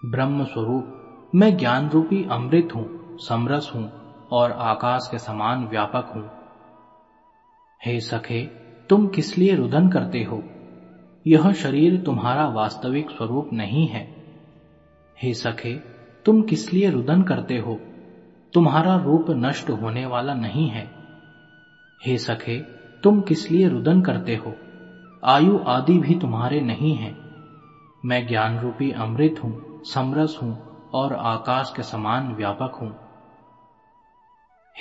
ब्रह्म स्वरूप मैं ज्ञान रूपी अमृत हूँ, समरस हूँ, और आकाश के समान व्यापक हूँ। हे सखे, तुम किस लिए रुदन करते हो? यह शरीर तुम्हारा वास्तविक स्वरूप नहीं है। हे सखे, तुम किस लिए रुदन करते हो? तुम्हारा रूप नष्ट होने वाला नहीं है। हे सखे तुम किस लिए रुदन करते हो? आयु आदि भी तुम्हारे नहीं है। मैं ज्ञान रूपी अमृत हूँ, समरस हूँ और आकाश के समान व्यापक हूँ।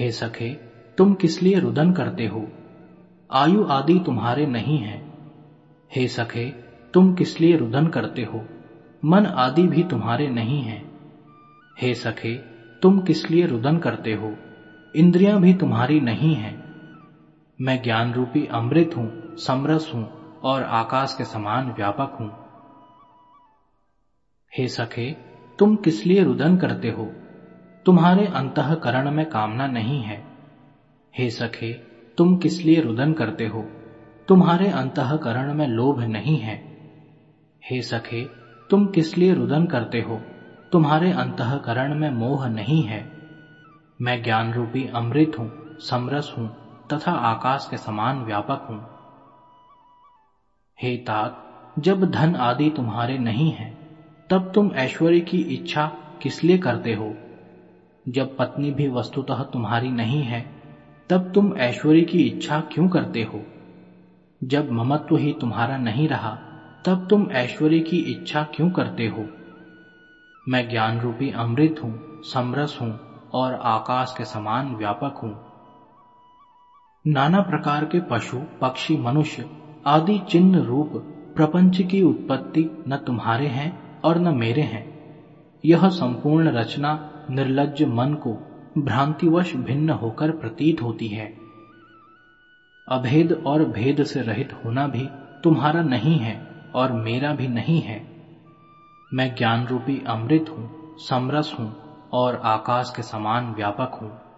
हे सखे, तुम किस लिए रुदन करते हो? आयु आदि तुम्हारे नहीं है। हे सखे, तुम किस लिए रुदन करते हो? मन आदि भी तुम्हारे नहीं है। हे सखे, तुम किस लिए रुदन करते हो? इंद्रियाँ भी तुम्हारी नहीं हैं। मैं ज्ञान रूपी अमृत हूँ, समरस हूँ और आकाश के समान व्यापक हूँ। हे सखे, तुम किस लिए रुदन करते हो? तुम्हारे अंतकरण में कामना नहीं है। हे सखे, तुम किस लिए रुदन करते हो? तुम्हारे अंतकरण में लोभ नहीं है। हे सखे, तुम किस लिए रुदन करते हो? तुम्हारे अंतकरण में मोह नहीं है। मैं ज्ञान रूपी अमृत हूँ, समरस हूँ तथा आकाश के समान व्यापक हूँ। हे तात, जब धन आदि तुम्हारे नहीं है, तब तुम ऐश्वर्य की इच्छा किस लिए करते हो? जब पत्नी भी वस्तुतः तुम्हारी नहीं है, तब तुम ऐश्वर्य की इच्छा क्यों करते हो? जब ममत्व ही तुम्हारा नहीं रहा, तब तुम ऐश्वर्य की इच्छा क्यों करते हो? मैं ज्ञान रूपी अमृत हूँ, समरस हूँ और आकाश के समान व्यापक हूँ। नाना प्रकार के पशु, पक्षी, मनुष्य आदि चिन्ह रूप प्रपंच की उत्पत्ति न तुम्हारे हैं और न मेरे हैं। यह संपूर्ण रचना निर्लज मन को भ्रांतिवश भिन्न होकर प्रतीत होती है। अभेद और भेद से रहित होना भी तुम्हारा नहीं है और मेरा भी नहीं है। मैं ज्ञान रूपी अमृत हूँ, समरस हूँ और आकाश के समान व्यापक हूँ।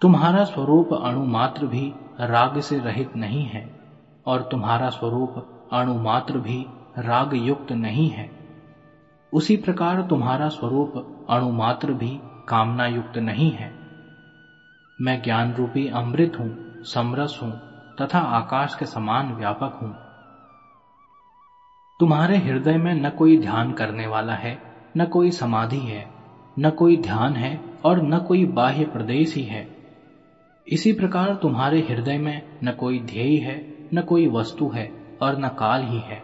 तुम्हारा स्वरूप अणुमात्र भी राग से रहित नहीं है, और तुम्हारा स्वरूप अणुमात्र भी राग युक्त नहीं है। उसी प्रकार तुम्हारा स्वरूप अणुमात्र भी कामना युक्त नहीं है। मैं ज्ञान रूपी अमृत हूँ, समरस हूँ, तथा आकाश के समान व्यापक हूँ। तुम्हारे हृदय में न कोई ध्यान करने वाला है, न कोई समाधि है, न कोई ध्यान है, और न कोई बाह्य प्रदेश ही है। इसी प्रकार तुम्हारे हृदय में न कोई ध्येय है, न कोई वस्तु है और न काल ही है।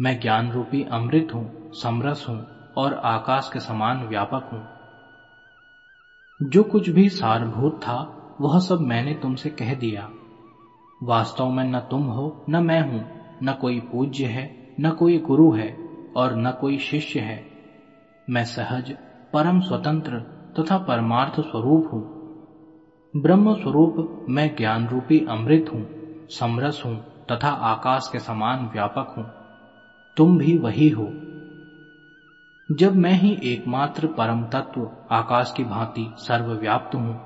मैं ज्ञान रूपी अमृत हूँ, समरस हूँ और आकाश के समान व्यापक हूँ। जो कुछ भी सारभूत था, वह सब मैंने तुमसे कह दिया। वास्तव में न तुम हो, न मैं हूँ, न कोई पूज्य है, न कोई गुरु है और न कोई शिष्य है। मैं सहज, परम स्वतंत्र तथा परमार्थ स्वरूप हूँ। ब्रह्म स्वरूप मैं ज्ञान रूपी अमृत हूँ, समरस हूँ तथा आकाश के समान व्यापक हूँ। तुम भी वही हो। जब मैं ही एकमात्र परम तत्व आकाश की भांति सर्वव्याप्त हूँ,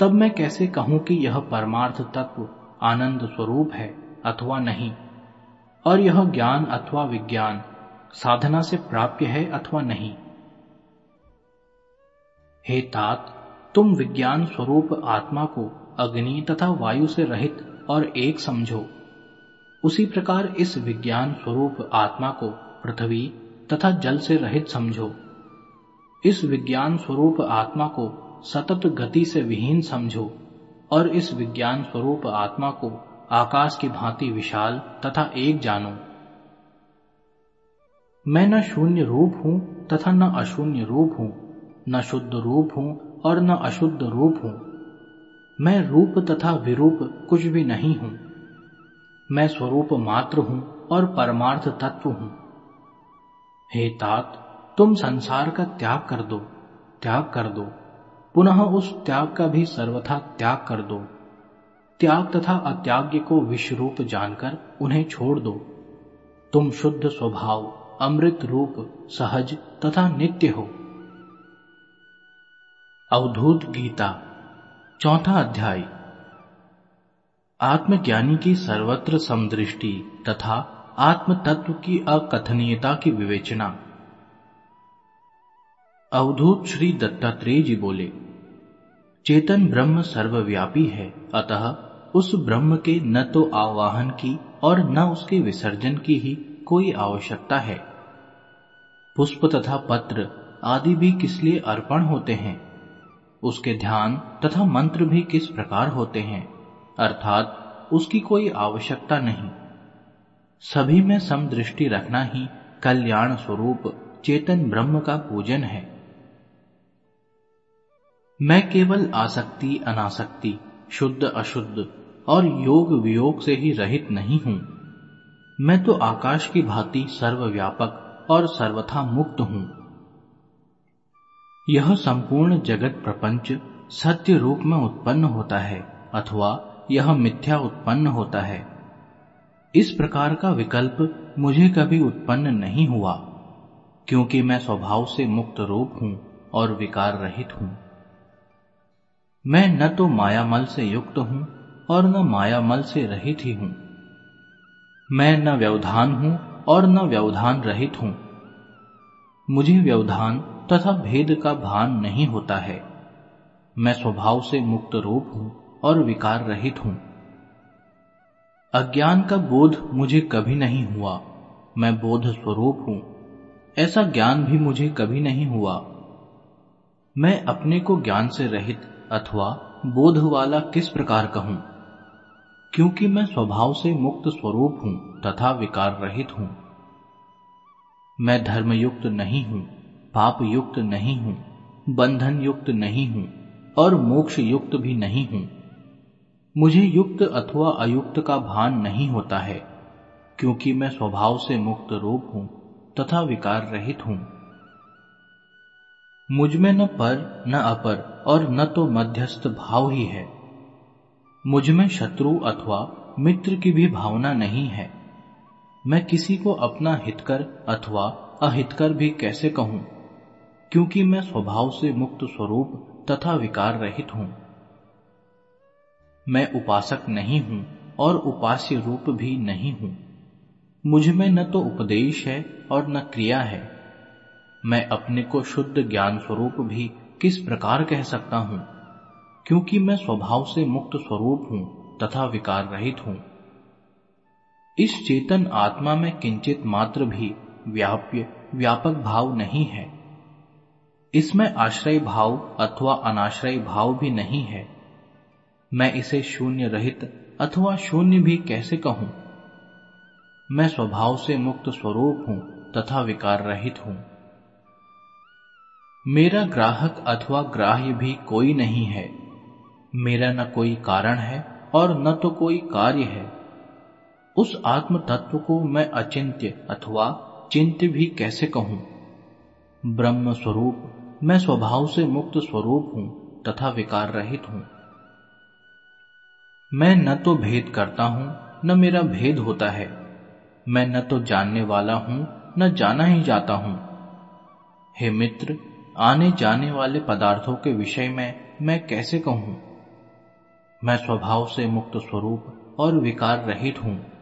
तब मैं कैसे कहूँ कि यह परमार्थ तत्व आनंद स्वरूप है अथवा नहीं? और यह ज्ञान अथवा विज्ञान साधना से प्राप्य है अथवा नहीं? हे तात तुम विज्ञान स्वरूप आत्मा को अग्नि तथा वायु से रहित और एक समझो। उसी प्रकार इस विज्ञान स्वरूप आत्मा को पृथ्वी तथा जल से रहित समझो। इस विज्ञान स्वरूप आत्मा को सतत गति से विहीन समझो और इस विज्ञान स्वरूप आत्मा को आकाश की भांति विशाल तथा एक जानो। मैं न शून्य रूप हूँ तथा न अशून्य रूप हूँ, न शुद्ध रूप हूँ और न अशुद्ध रूप हूँ। मैं रूप तथा विरूप कुछ भी नहीं हूँ। मैं स्वरूप मात्र हूँ और परमार्थ तत्व हूँ। हे तात, तुम संसार का त्याग कर दो, त्याग कर दो। पुनः उस त्याग का भी सर्वथा त्याग कर दो। त्याग तथा अत्याग्य को विश्वरूप जानकर उन्हें छोड़ दो। तुम शुद्ध स्वभाव, अमृत रूप, सहज तथा नित्य हो। अवधूत गीता, चौथा अध्याय। आत्मज्ञानी की सर्वत्र समदृष्टि तथा आत्म तत्व की अकथनीयता की विवेचना। अवधूत श्री दत्तात्रेय जी बोले, चेतन ब्रह्म सर्वव्यापी है, अतः उस ब्रह्म के न तो आवाहन की और न उसके विसर्जन की ही कोई आवश्यकता है। पुष्प तथा पत्र आदि भी किस लिए अर्पण होते हैं? उसके ध्यान तथा मंत्र भी किस प्रकार होते हैं, अर्थात उसकी कोई आवश्यकता नहीं। सभी में समदृष्टि रखना ही कल्याण स्वरूप चेतन ब्रह्म का पूजन है। मैं केवल आसक्ति, अनासक्ति, शुद्ध, अशुद्ध और योग वियोग से ही रहित नहीं हूँ। मैं तो आकाश की भांति सर्वव्यापक और सर्वथा मुक्त हूँ। यह संपूर्ण जगत प्रपंच सत्य रूप में उत्पन्न होता है, अथवा यह मिथ्या उत्पन्न होता है। इस प्रकार का विकल्प मुझे कभी उत्पन्न नहीं हुआ, क्योंकि मैं स्वभाव से मुक्त रूप हूँ और विकार रहित हूँ। मैं न तो मायामल से युक्त हूँ और न मायामल से रहित ही हूँ। मैं न व्यवधान हूँ और न व्यवधान रहित हूँ। मुझे व्यवधान तथा भेद का भान नहीं होता है। मैं स्वभाव से मुक्त रूप हूँ और विकार रहित हूँ। अज्ञान का बोध मुझे कभी नहीं हुआ। मैं बोध स्वरूप हूँ। ऐसा ज्ञान भी मुझे कभी नहीं हुआ। मैं अपने को ज्ञान से रहित अथवा बोध वाला किस प्रकार कहूँ? क्योंकि मैं स्वभाव से मुक्त स्वरूप हूँ तथा विकार रहित हूँ। मैं धर्मयुक्त नहीं हूँ पाप युक्त नहीं हूँ बंधन युक्त नहीं हूँ और मोक्ष युक्त भी नहीं हूँ। मुझे युक्त अथवा अयुक्त का भान नहीं होता है, क्योंकि मैं स्वभाव से मुक्त रूप हूँ तथा विकार रहित हूँ। मुझमें न पर, न अपर और न तो मध्यस्थ भाव ही है। मुझमें शत्रु अथवा मित्र की भी भावना नहीं है। मैं किसी को अपना हितकर अथवा अहितकर भी कैसे कहूँ? क्योंकि मैं स्वभाव से मुक्त स्वरूप तथा विकार रहित हूँ। मैं उपासक नहीं हूँ और उपास्य रूप भी नहीं हूँ। मुझमें न तो उपदेश है और न क्रिया है। मैं अपने को शुद्ध ज्ञान स्वरूप भी किस प्रकार कह सकता हूँ? क्योंकि मैं स्वभाव से मुक्त स्वरूप हूँ तथा विकार रहित हूँ। इस चेतन आत्मा में किंचित मात्र भी व्याप्य, व्यापक भाव नहीं है। इसमें आश्रय भाव अथवा अनाश्रय भाव भी नहीं है। मैं इसे शून्य रहित अथवा शून्य भी कैसे कहूँ? मैं स्वभाव से मुक्त स्वरूप हूँ तथा विकार रहित हूँ। मेरा ग्राहक अथवा ग्राह्य भी कोई नहीं है। मेरा न कोई कारण है और न तो कोई कार्य है। उस आत्म तत्व को मैं अचिंत्य अथवा चिंत्य भी कैसे कहूँ? ब्रह्म स्वरूप मैं स्वभाव से मुक्त स्वरूप हूँ तथा विकार रहित हूँ। मैं न तो भेद करता हूँ, न मेरा भेद होता है। मैं न तो जानने वाला हूँ, न जाना ही जाता हूँ। हे मित्र, आने जाने वाले पदार्थों के विषय में मैं कैसे कहूँ? मैं स्वभाव से मुक्त स्वरूप और विकार रहित हूँ।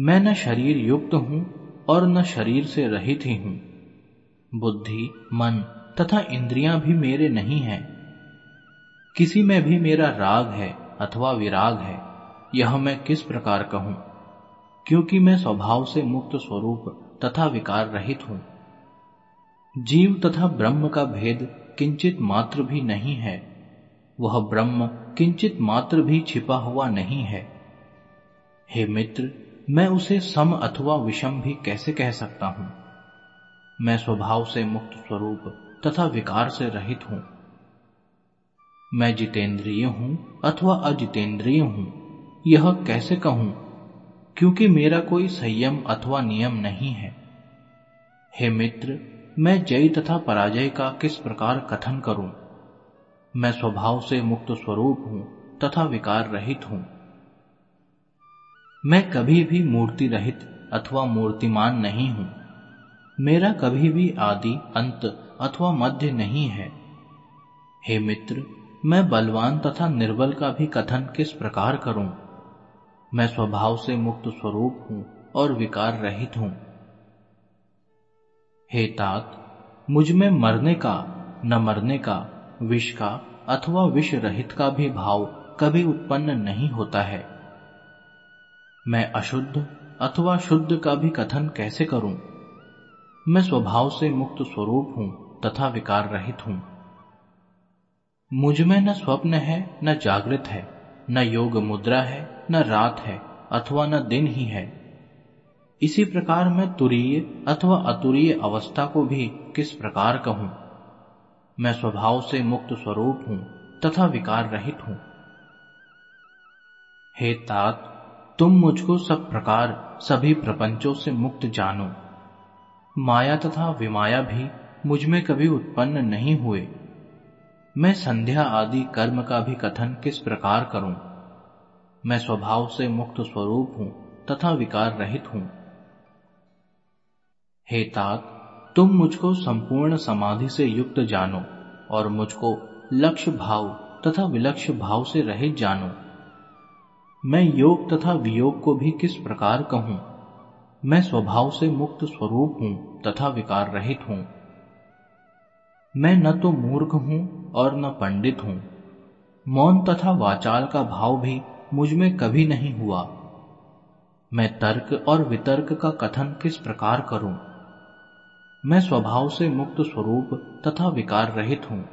मैं न शरीर युक्त हूँ और न शरीर से रहित ही हूँ। बुद्धि, मन तथा इंद्रियाँ भी मेरे नहीं हैं। किसी में भी मेरा राग है अथवा विराग है, यह मैं किस प्रकार कहूँ? क्योंकि मैं स्वभाव से मुक्त स्वरूप तथा विकार रहित हूँ। जीव तथा ब्रह्म का भेद किंचित मात्र भी नहीं है। वह ब्रह्म किंचित मात्र भी छिपा हुआ नहीं है। हे मित्र मैं उसे सम अथवा विषम भी कैसे कह सकता हूँ? मैं स्वभाव से मुक्त स्वरूप तथा विकार से रहित हूँ। मैं जितेंद्रिय हूँ अथवा अजितेंद्रिय हूँ, यह कैसे कहूँ? क्योंकि मेरा कोई संयम अथवा नियम नहीं है। हे मित्र, मैं जय तथा पराजय का किस प्रकार कथन करूँ? मैं स्वभाव से मुक्त स्वरूप हूँ तथा विकार रहित हूँ। मैं कभी भी मूर्ति रहित अथवा मूर्तिमान नहीं हूँ। मेरा कभी भी आदि, अंत अथवा मध्य नहीं है। हे मित्र, मैं बलवान तथा निर्बल का भी कथन किस प्रकार करूँ? मैं स्वभाव से मुक्त स्वरूप हूँ और विकार रहित हूँ। हे तात, मुझमें मरने का, न मरने का, विष का अथवा विष रहित का भी भाव कभी उत्पन्न नहीं होता है। मैं अशुद्ध अथवा शुद्ध का भी कथन कैसे करूँ? मैं स्वभाव से मुक्त स्वरूप हूँ तथा विकार रहित हूँ। मुझमें न स्वप्न है, न जागृत है, न योग मुद्रा है, न रात है, अथवा न दिन ही है। इसी प्रकार मैं तुरीय अथवा अतुरीय अवस्था को भी किस प्रकार कहूँ? मैं स्वभाव से मुक्त स्वरूप हूँ तथा विकार रहित हूँ। हे तात तुम मुझको सब प्रकार, सभी प्रपंचों से मुक्त जानो। माया तथा विमाया भी मुझमें कभी उत्पन्न नहीं हुए। मैं संध्या आदि कर्म का भी कथन किस प्रकार करूँ? मैं स्वभाव से मुक्त स्वरूप हूँ तथा विकार रहित हूँ। हे तात तुम मुझको संपूर्ण समाधि से युक्त जानो और मुझको लक्ष्य भाव तथा विलक्ष्य भाव से रहित जानो। मैं योग तथा वियोग को भी किस प्रकार कहूँ? मैं स्वभाव से मुक्त स्वरूप हूँ तथा विकार रहित हूँ। मैं न तो मूर्ख हूँ और न पंडित हूँ। मौन तथा वाचाल का भाव भी मुझमें कभी नहीं हुआ। मैं तर्क और वितर्क का कथन किस प्रकार करूँ? मैं स्वभाव से मुक्त स्वरूप तथा विकार रहित हूँ।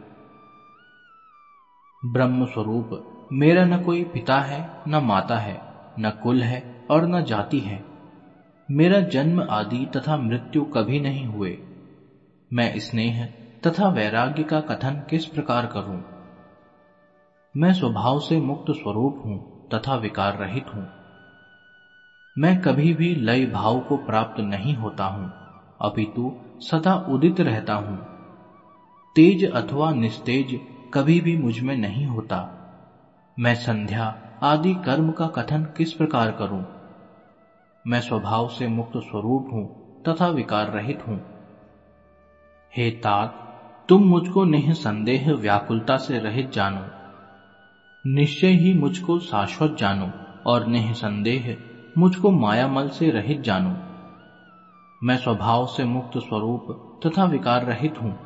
ब्रह्म स्वरूप मेरा न कोई पिता है, न माता है, न कुल है और न जाति है। मेरा जन्म आदि तथा मृत्यु कभी नहीं हुए। मैं स्नेह तथा वैराग्य का कथन किस प्रकार करूँ? मैं स्वभाव से मुक्त स्वरूप हूँ तथा विकार रहित हूँ। मैं कभी भी लय भाव को प्राप्त नहीं होता हूँ, अपितु सदा उदित रहता हूँ। तेज अथवा निस्तेज कभी भी मुझमें नहीं होता। मैं संध्या आदि कर्म का कथन किस प्रकार करूँ? मैं स्वभाव से मुक्त स्वरूप हूँ तथा विकार रहित हूँ। हे तात तुम मुझको निसंदेह व्याकुलता से रहित जानो। निश्चय ही मुझको शाश्वत जानो और निसंदेह मुझको मायामल से रहित जानो। मैं स्वभाव से मुक्त स्वरूप तथा विकार रहित हूँ।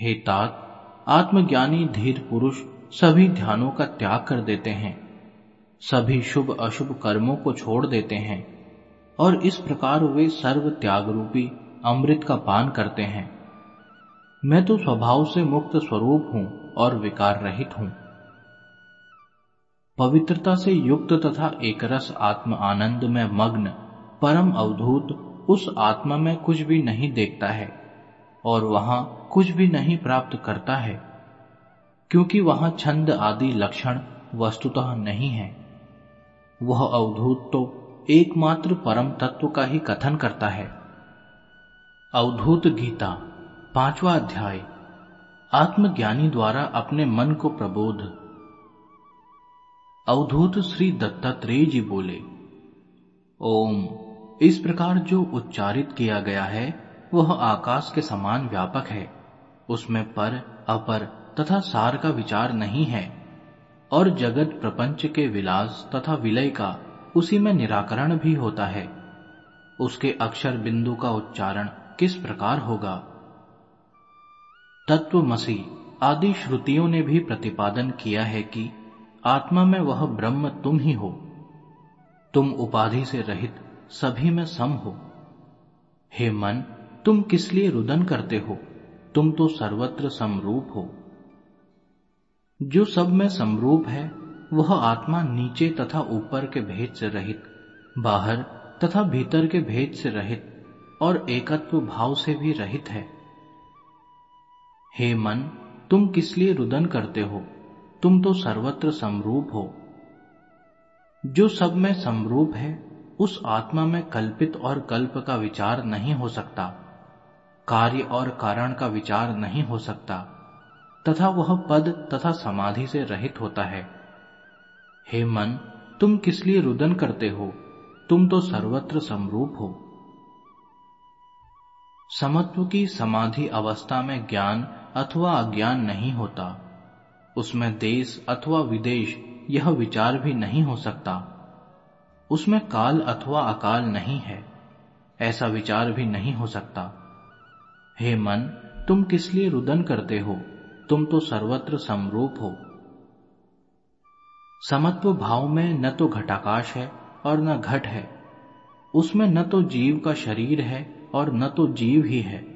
हे तात आत्मज्ञानी धीर पुरुष सभी ध्यानों का त्याग कर देते हैं। सभी शुभ अशुभ कर्मों को छोड़ देते हैं और इस प्रकार वे सर्व त्याग रूपी अमृत का पान करते हैं। मैं तो स्वभाव से मुक्त स्वरूप हूँ और विकार रहित हूँ। पवित्रता से युक्त तथा एकरस आत्म आनंद में मग्न, परम अवधूत उस आत्मा में कुछ भी नहीं देखता है और वहाँ कुछ भी नहीं प्राप्त करता है। क्योंकि वहाँ छंद आदि लक्षण वस्तुतः नहीं है। वह अवधूत तो एकमात्र परम तत्व का ही कथन करता है। अवधूत गीता, पांचवा अध्याय, आत्मज्ञानी द्वारा अपने मन को प्रबोध। अवधूत श्री दत्तात्रेय जी बोले, ओम, इस प्रकार जो उच्चारित किया गया है, वह आकाश के समान व्यापक है। उसमें पर, अपर तथा सार का विचार नहीं है, और जगत प्रपंच के विलास तथा विलय का उसी में निराकरण भी होता है। उसके अक्षर बिंदु का उच्चारण किस प्रकार होगा? तत्वमसी आदि श्रुतियों ने भी प्रतिपादन किया है कि आत्मा में वह ब्रह्म तुम ही हो। तुम उपाधि से रहित सभी में सम हो। हे मन, तुम किस लिए रुदन करते हो? तुम तो सर्वत्र समरूप हो। जो सब में समरूप है, वह आत्मा नीचे तथा ऊपर के भेद से रहित, बाहर तथा भीतर के भेद से रहित और एकत्व भाव से भी रहित है। हे मन, तुम किस लिए रुदन करते हो? तुम तो सर्वत्र समरूप हो। जो सब में समरूप है, उस आत्मा में कल्पित और कल्प का विचार नहीं हो सकता, कार्य और कारण का विचार नहीं हो सकता। तथा वह पद तथा समाधि से रहित होता है। हे मन, तुम किस लिए रुदन करते हो? तुम तो सर्वत्र समरूप हो। समत्व की समाधि अवस्था में ज्ञान अथवा अज्ञान नहीं होता। उसमें देश अथवा विदेश यह विचार भी नहीं हो सकता। उसमें काल अथवा अकाल नहीं है, ऐसा विचार भी नहीं हो सकता। हे मन, तुम किस लिए रुदन करते हो? तुम तो सर्वत्र समरूप हो। समत्व भाव में न तो घटाकाश है और न घट है। उसमें न तो जीव का शरीर है और न तो जीव ही है।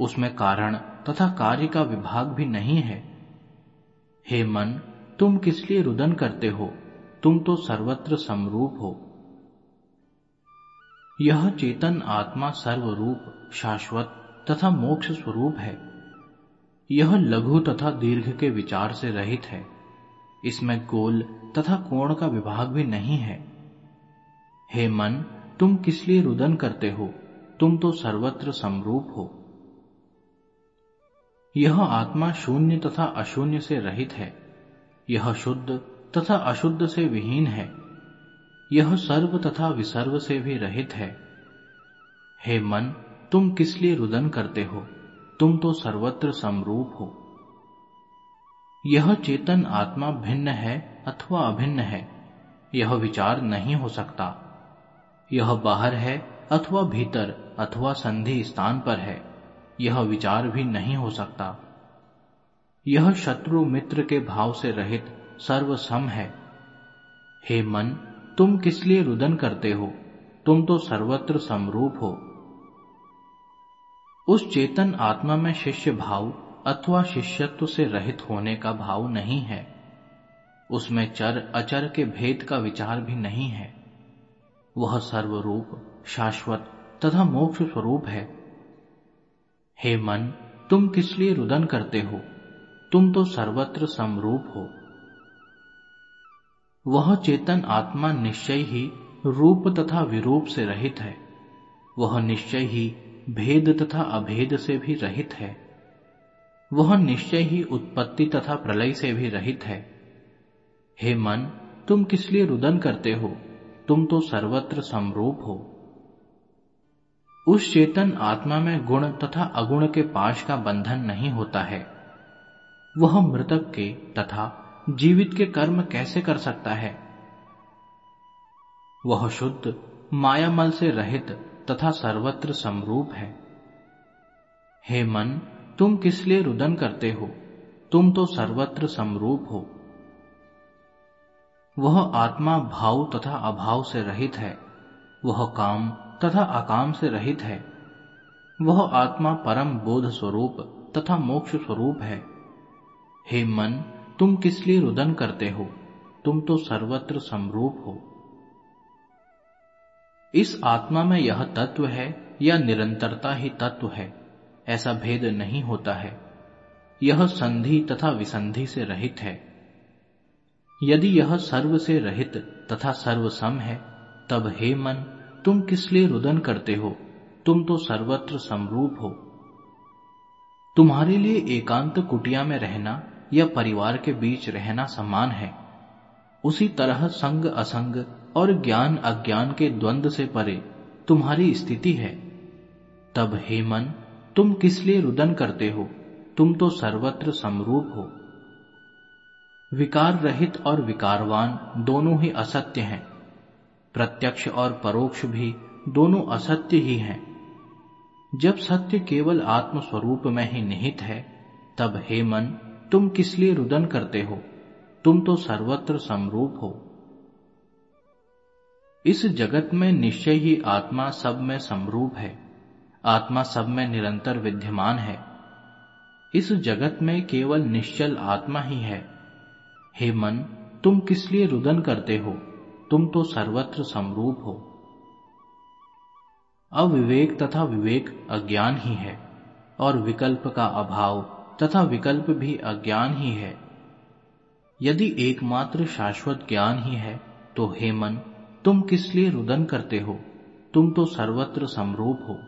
उसमें कारण तथा कार्य का विभाग भी नहीं है। हे मन, तुम किस लिए रुदन करते हो? तुम तो सर्वत्र समरूप हो। यह चेतन आत्मा सर्वरूप, शाश्वत तथा मोक्ष स्वरूप है। यह लघु तथा दीर्घ के विचार से रहित है। इसमें गोल तथा कोण का विभाग भी नहीं है। हे मन, तुम किस लिए रुदन करते हो? तुम तो सर्वत्र समरूप हो। यह आत्मा शून्य तथा अशून्य से रहित है। यह शुद्ध तथा अशुद्ध से विहीन है। यह सर्व तथा विसर्व से भी रहित है। हे मन, तुम किस लिए रुदन करते हो? तुम तो सर्वत्र समरूप हो। यह चेतन आत्मा भिन्न है अथवा अभिन्न है, यह विचार नहीं हो सकता। यह बाहर है अथवा भीतर अथवा संधि स्थान पर है, यह विचार भी नहीं हो सकता। यह शत्रु मित्र के भाव से रहित सर्वसम है। हे मन, तुम किस लिए रुदन करते हो? तुम तो सर्वत्र समरूप हो। उस चेतन आत्मा में शिष्य भाव अथवा शिष्यत्व से रहित होने का भाव नहीं है। उसमें चर, अचर के भेद का विचार भी नहीं है। वह सर्वरूप, शाश्वत तथा मोक्ष स्वरूप है। हे मन, तुम किस लिए रुदन करते हो? तुम तो सर्वत्र समरूप हो। वह चेतन आत्मा निश्चय ही रूप तथा विरूप से रहित है। वह निश्चय ही भेद तथा अभेद से भी रहित है। वह निश्चय ही उत्पत्ति तथा प्रलय से भी रहित है। हे मन, तुम किस लिए रुदन करते हो? तुम तो सर्वत्र समरूप हो। उस चेतन आत्मा में गुण तथा अगुण के पाश का बंधन नहीं होता है। वह मृतक के तथा जीवित के कर्म कैसे कर सकता है? वह शुद्ध, मायामल से रहित तथा सर्वत्र समरूप है। हे मन, तुम किस लिए रुदन करते हो? तुम तो सर्वत्र समरूप हो। वह आत्मा भाव तथा अभाव से रहित है। वह काम तथा अकाम से रहित है। वह आत्मा परम बोध स्वरूप तथा मोक्ष स्वरूप है। हे मन, तुम किस लिए रुदन करते हो? तुम तो सर्वत्र समरूप हो। इस आत्मा में यह तत्व है, या निरंतरता ही तत्व है, ऐसा भेद नहीं होता है। यह संधि तथा विसंधि से रहित है। यदि यह सर्व से रहित तथा सर्व सम है, तब हे मन, तुम किस लिए रुदन करते हो? तुम तो सर्वत्र समरूप हो। तुम्हारे लिए एकांत कुटिया में रहना या परिवार के बीच रहना समान है। उसी तरह संग असंग और ज्ञान अज्ञान के द्वंद से परे तुम्हारी स्थिति है। तब हे मन, तुम किस लिए रुदन करते हो? तुम तो सर्वत्र समरूप हो। विकार रहित और विकारवान दोनों ही असत्य हैं। प्रत्यक्ष और परोक्ष भी दोनों असत्य ही हैं। जब सत्य केवल आत्म स्वरूप में ही निहित है, तब हे मन, तुम किस लिए रुदन करते हो? तुम तो सर्वत्र समरूप हो। इस जगत में निश्चय ही आत्मा सब में समरूप है। आत्मा सब में निरंतर विद्यमान है। इस जगत में केवल निश्चल आत्मा ही है। हे मन, तुम किस लिए रुदन करते हो? तुम तो सर्वत्र समरूप हो। अविवेक तथा विवेक अज्ञान ही है, और विकल्प का अभाव तथा विकल्प भी अज्ञान ही है। यदि एकमात्र शाश्वत ज्ञान ही है तो हे मन तुम किस लिए रुदन करते हो? तुम तो सर्वत्र समरूप हो।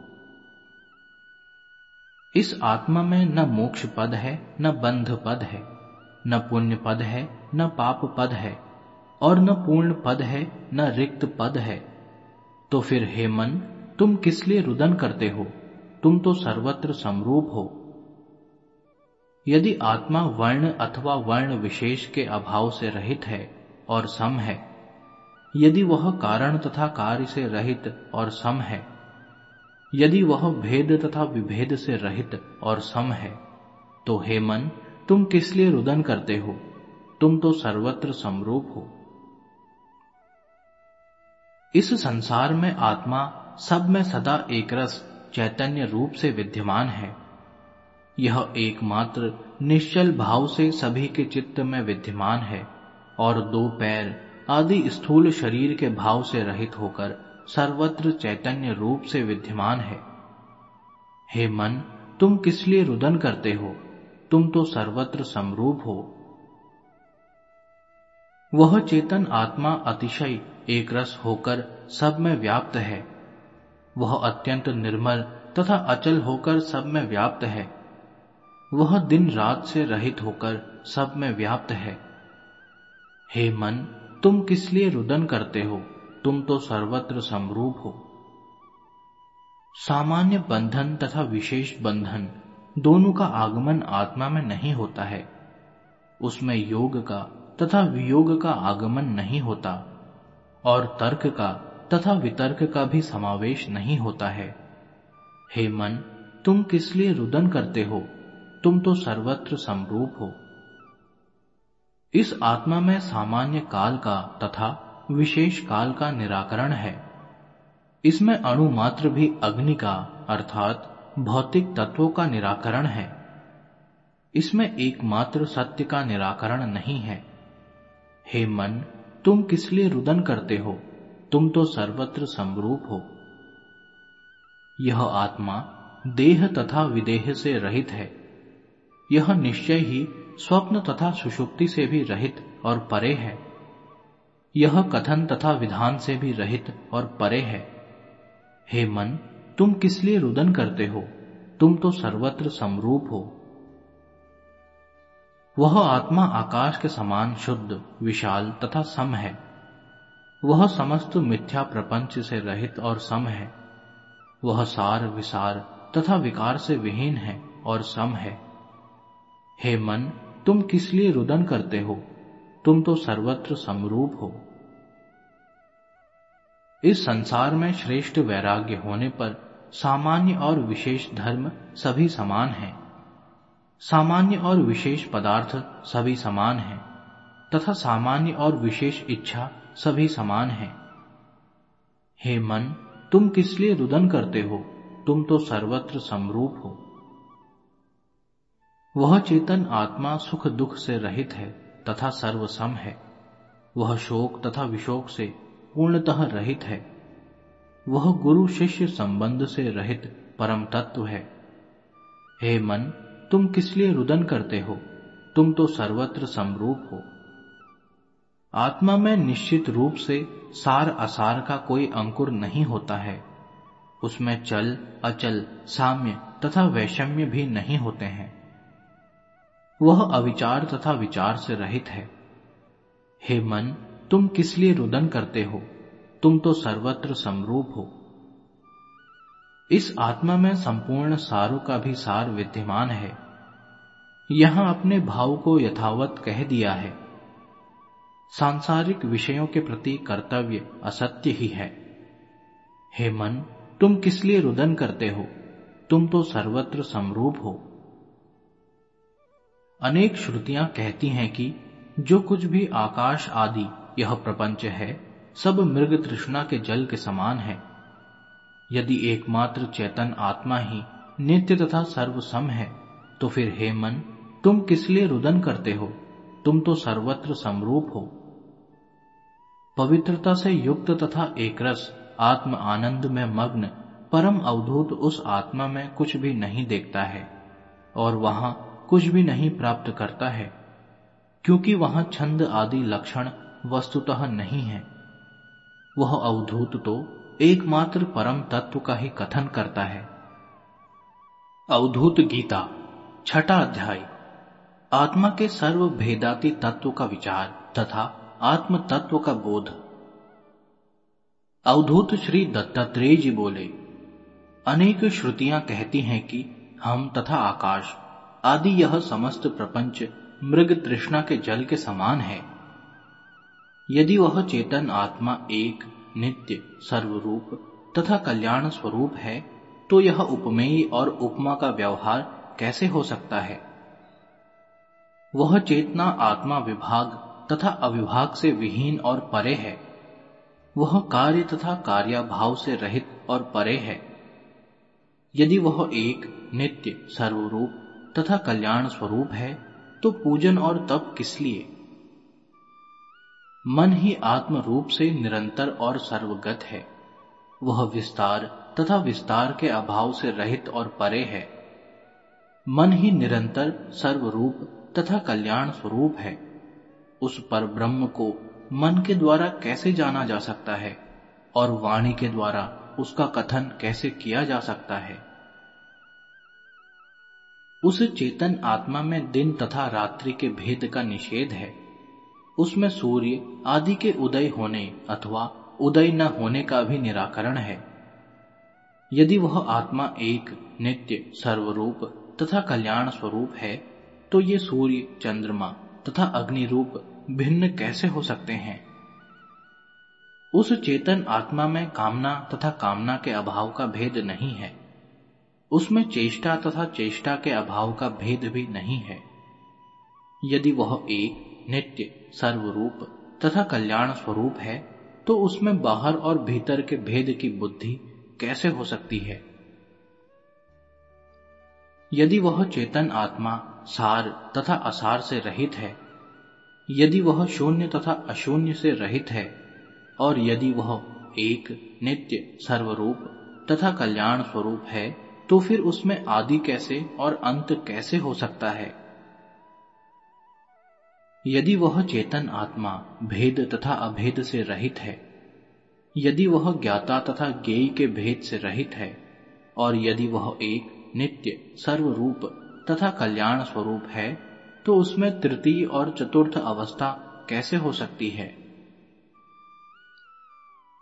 इस आत्मा में न मोक्ष पद है, न बंध पद है, न पुण्य पद है, न पाप पद है, और न पूर्ण पद है, न रिक्त पद है। तो फिर हे मन, तुम किस लिए रुदन करते हो? तुम तो सर्वत्र समरूप हो। यदि आत्मा वर्ण अथवा वर्ण विशेष के अभाव से रहित है और सम है यदि वह कारण तथा कार्य से रहित और सम है, यदि वह भेद तथा विभेद से रहित और सम है तो हे मन, तुम किस लिए रुदन करते हो? तुम तो सर्वत्र समरूप हो। इस संसार में आत्मा सब में सदा एक रस चैतन्य रूप से विद्यमान है। यह एकमात्र निश्चल भाव से सभी के चित्त में विद्यमान है और दो पैर आदि स्थूल शरीर के भाव से रहित होकर सर्वत्र चैतन्य रूप से विद्यमान है। हे मन, तुम किस लिए रुदन करते हो? तुम तो सर्वत्र समरूप हो। वह चेतन आत्मा अतिशय एकरस होकर सब में व्याप्त है। वह अत्यंत निर्मल तथा अचल होकर सब में व्याप्त है। वह दिन रात से रहित होकर सब में व्याप्त है। हे मन तुम किस लिए रुदन करते हो? तुम तो सर्वत्र समरूप हो। सामान्य बंधन तथा विशेष बंधन दोनों का आगमन आत्मा में नहीं होता है। उसमें योग का तथा वियोग का आगमन नहीं होता और तर्क का तथा वितर्क का भी समावेश नहीं होता है। हे मन, तुम किस लिए रुदन करते हो? तुम तो सर्वत्र समरूप हो। इस आत्मा में सामान्य काल का तथा विशेष काल का निराकरण है। इसमें अणु मात्र भी अग्नि का, अर्थात भौतिक तत्वों का निराकरण है। इसमें एकमात्र सत्य का निराकरण नहीं है। हे मन, तुम किस लिए रुदन करते हो? तुम तो सर्वत्र समरूप हो। यह आत्मा देह तथा विदेह से रहित है। यह निश्चय ही स्वप्न तथा सुषुप्ति से भी रहित और परे है। यह कथन तथा विधान से भी रहित और परे है। हे मन, तुम किस लिए रुदन करते हो? तुम तो सर्वत्र समरूप हो। वह आत्मा आकाश के समान शुद्ध, विशाल तथा सम है। वह समस्त मिथ्या प्रपंच से रहित और सम है। वह सार, विसार तथा विकार से विहीन है और सम है। हे मन, तुम किस लिए रुदन करते हो? तुम तो सर्वत्र समरूप हो। इस संसार में श्रेष्ठ वैराग्य होने पर सामान्य और विशेष धर्म सभी समान हैं। सामान्य और विशेष पदार्थ सभी समान हैं, तथा सामान्य और विशेष इच्छा सभी समान हैं। हे मन, तुम किस लिए रुदन करते हो? तुम तो सर्वत्र समरूप हो। वह चेतन आत्मा सुख दुख से रहित है तथा सर्वसम है। वह शोक तथा विशोक से पूर्णतः रहित है। वह गुरु शिष्य संबंध से रहित परम तत्व है। हे मन, तुम किस लिए रुदन करते हो? तुम तो सर्वत्र समरूप हो। आत्मा में निश्चित रूप से सार असार का कोई अंकुर नहीं होता है। उसमें चल, अचल, साम्य तथा वैषम्य भी नहीं होते हैं। वह अविचार तथा विचार से रहित है। हे मन, तुम किस लिए रुदन करते हो? तुम तो सर्वत्र समरूप हो। इस आत्मा में संपूर्ण सारों का भी सार विद्यमान है। यहाँ अपने भाव को यथावत कह दिया है। सांसारिक विषयों के प्रति कर्तव्य असत्य ही है। हे मन, तुम किस लिए रुदन करते हो? तुम तो सर्वत्र समरूप हो। अनेक श्रुतियाँ कहती हैं कि जो कुछ भी आकाश आदि यह प्रपंच है, सब मृग तृष्णा के जल के समान है। यदि एकमात्र चेतन आत्मा ही नित्य तथा सर्वसम है तो फिर हे मन, तुम किस लिए रुदन करते हो? तुम तो सर्वत्र समरूप हो। पवित्रता से युक्त तथा एकरस, आत्म आनंद में मग्न, परम अवधूत उस आत्मा में कुछ भी नहीं देखता है, और वहाँ कुछ भी नहीं प्राप्त करता है, क्योंकि वहाँ छंद आदि लक्षण वस्तुतः नहीं है। वह अवधूत तो एकमात्र परम तत्व का ही कथन करता है। अवधूत गीता, छठा अध्याय। आत्मा के सर्व भेदाती तत्व का विचार तथा आत्म तत्व का बोध। अवधूत श्री दत्तात्रेय जी बोले, अनेक श्रुतियाँ कहती हैं कि हम तथा आकाश आदि यह समस्त प्रपंच मृग तृष्णा के जल के समान है। यदि वह चेतन आत्मा एक, नित्य, सर्वरूप तथा कल्याण स्वरूप है तो यह उपमेय और उपमा का व्यवहार कैसे हो सकता है? वह चेतना आत्मा विभाग तथा अविभाग से विहीन और परे है। वह कार्य तथा कार्याभाव से रहित और परे है। यदि वह एक, नित्य, सर्वरूप तथा कल्याण स्वरूप है तो पूजन और तप किस लिए? मन ही आत्म रूप से निरंतर और सर्वगत है। वह विस्तार तथा विस्तार के अभाव से रहित और परे है। मन ही निरंतर सर्वरूप तथा कल्याण स्वरूप है। उस पर ब्रह्म को मन के द्वारा कैसे जाना जा सकता है, और वाणी के द्वारा उसका कथन कैसे किया जा सकता है? उस चेतन आत्मा में दिन तथा रात्रि के भेद का निषेध है। उसमें सूर्य आदि के उदय होने अथवा उदय न होने का भी निराकरण है। यदि वह आत्मा एक, नित्य, सर्वरूप तथा कल्याण स्वरूप है तो ये सूर्य, चंद्रमा तथा अग्नि रूप भिन्न कैसे हो सकते हैं? उस चेतन आत्मा में कामना तथा कामना के अभाव का भेद नहीं है। उसमें चेष्टा तथा चेष्टा के अभाव का भेद भी नहीं है। यदि वह एक, नित्य, सर्वरूप तथा कल्याण स्वरूप है तो उसमें बाहर और भीतर के भेद की बुद्धि कैसे हो सकती है? यदि वह चेतन आत्मा सार तथा असार से रहित है, यदि वह शून्य तथा अशून्य से रहित है, और यदि वह एक, नित्य, सर्वरूप तथा कल्याण स्वरूप है तो फिर उसमें आदि कैसे और अंत कैसे हो सकता है? यदि वह चेतन आत्मा भेद तथा अभेद से रहित है, यदि वह ज्ञाता तथा ज्ञेय के भेद से रहित है, और यदि वह एक, नित्य, सर्वरूप तथा कल्याण स्वरूप है तो उसमें तृतीय और चतुर्थ अवस्था कैसे हो सकती है?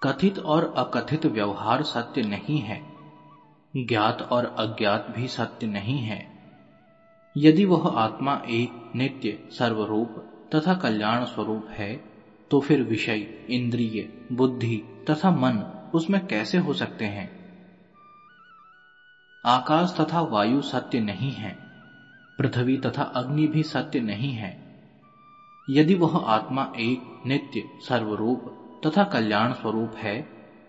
कथित और अकथित व्यवहार सत्य नहीं है। ज्ञात और अज्ञात भी सत्य नहीं है। यदि वह आत्मा एक नित्य, सर्वरूप तथा कल्याण स्वरूप है तो फिर विषय, इंद्रिय, बुद्धि तथा मन उसमें कैसे हो सकते हैं? आकाश तथा वायु सत्य नहीं है, पृथ्वी तथा अग्नि भी सत्य नहीं है। यदि वह आत्मा एक नित्य, सर्वरूप तथा कल्याण स्वरूप है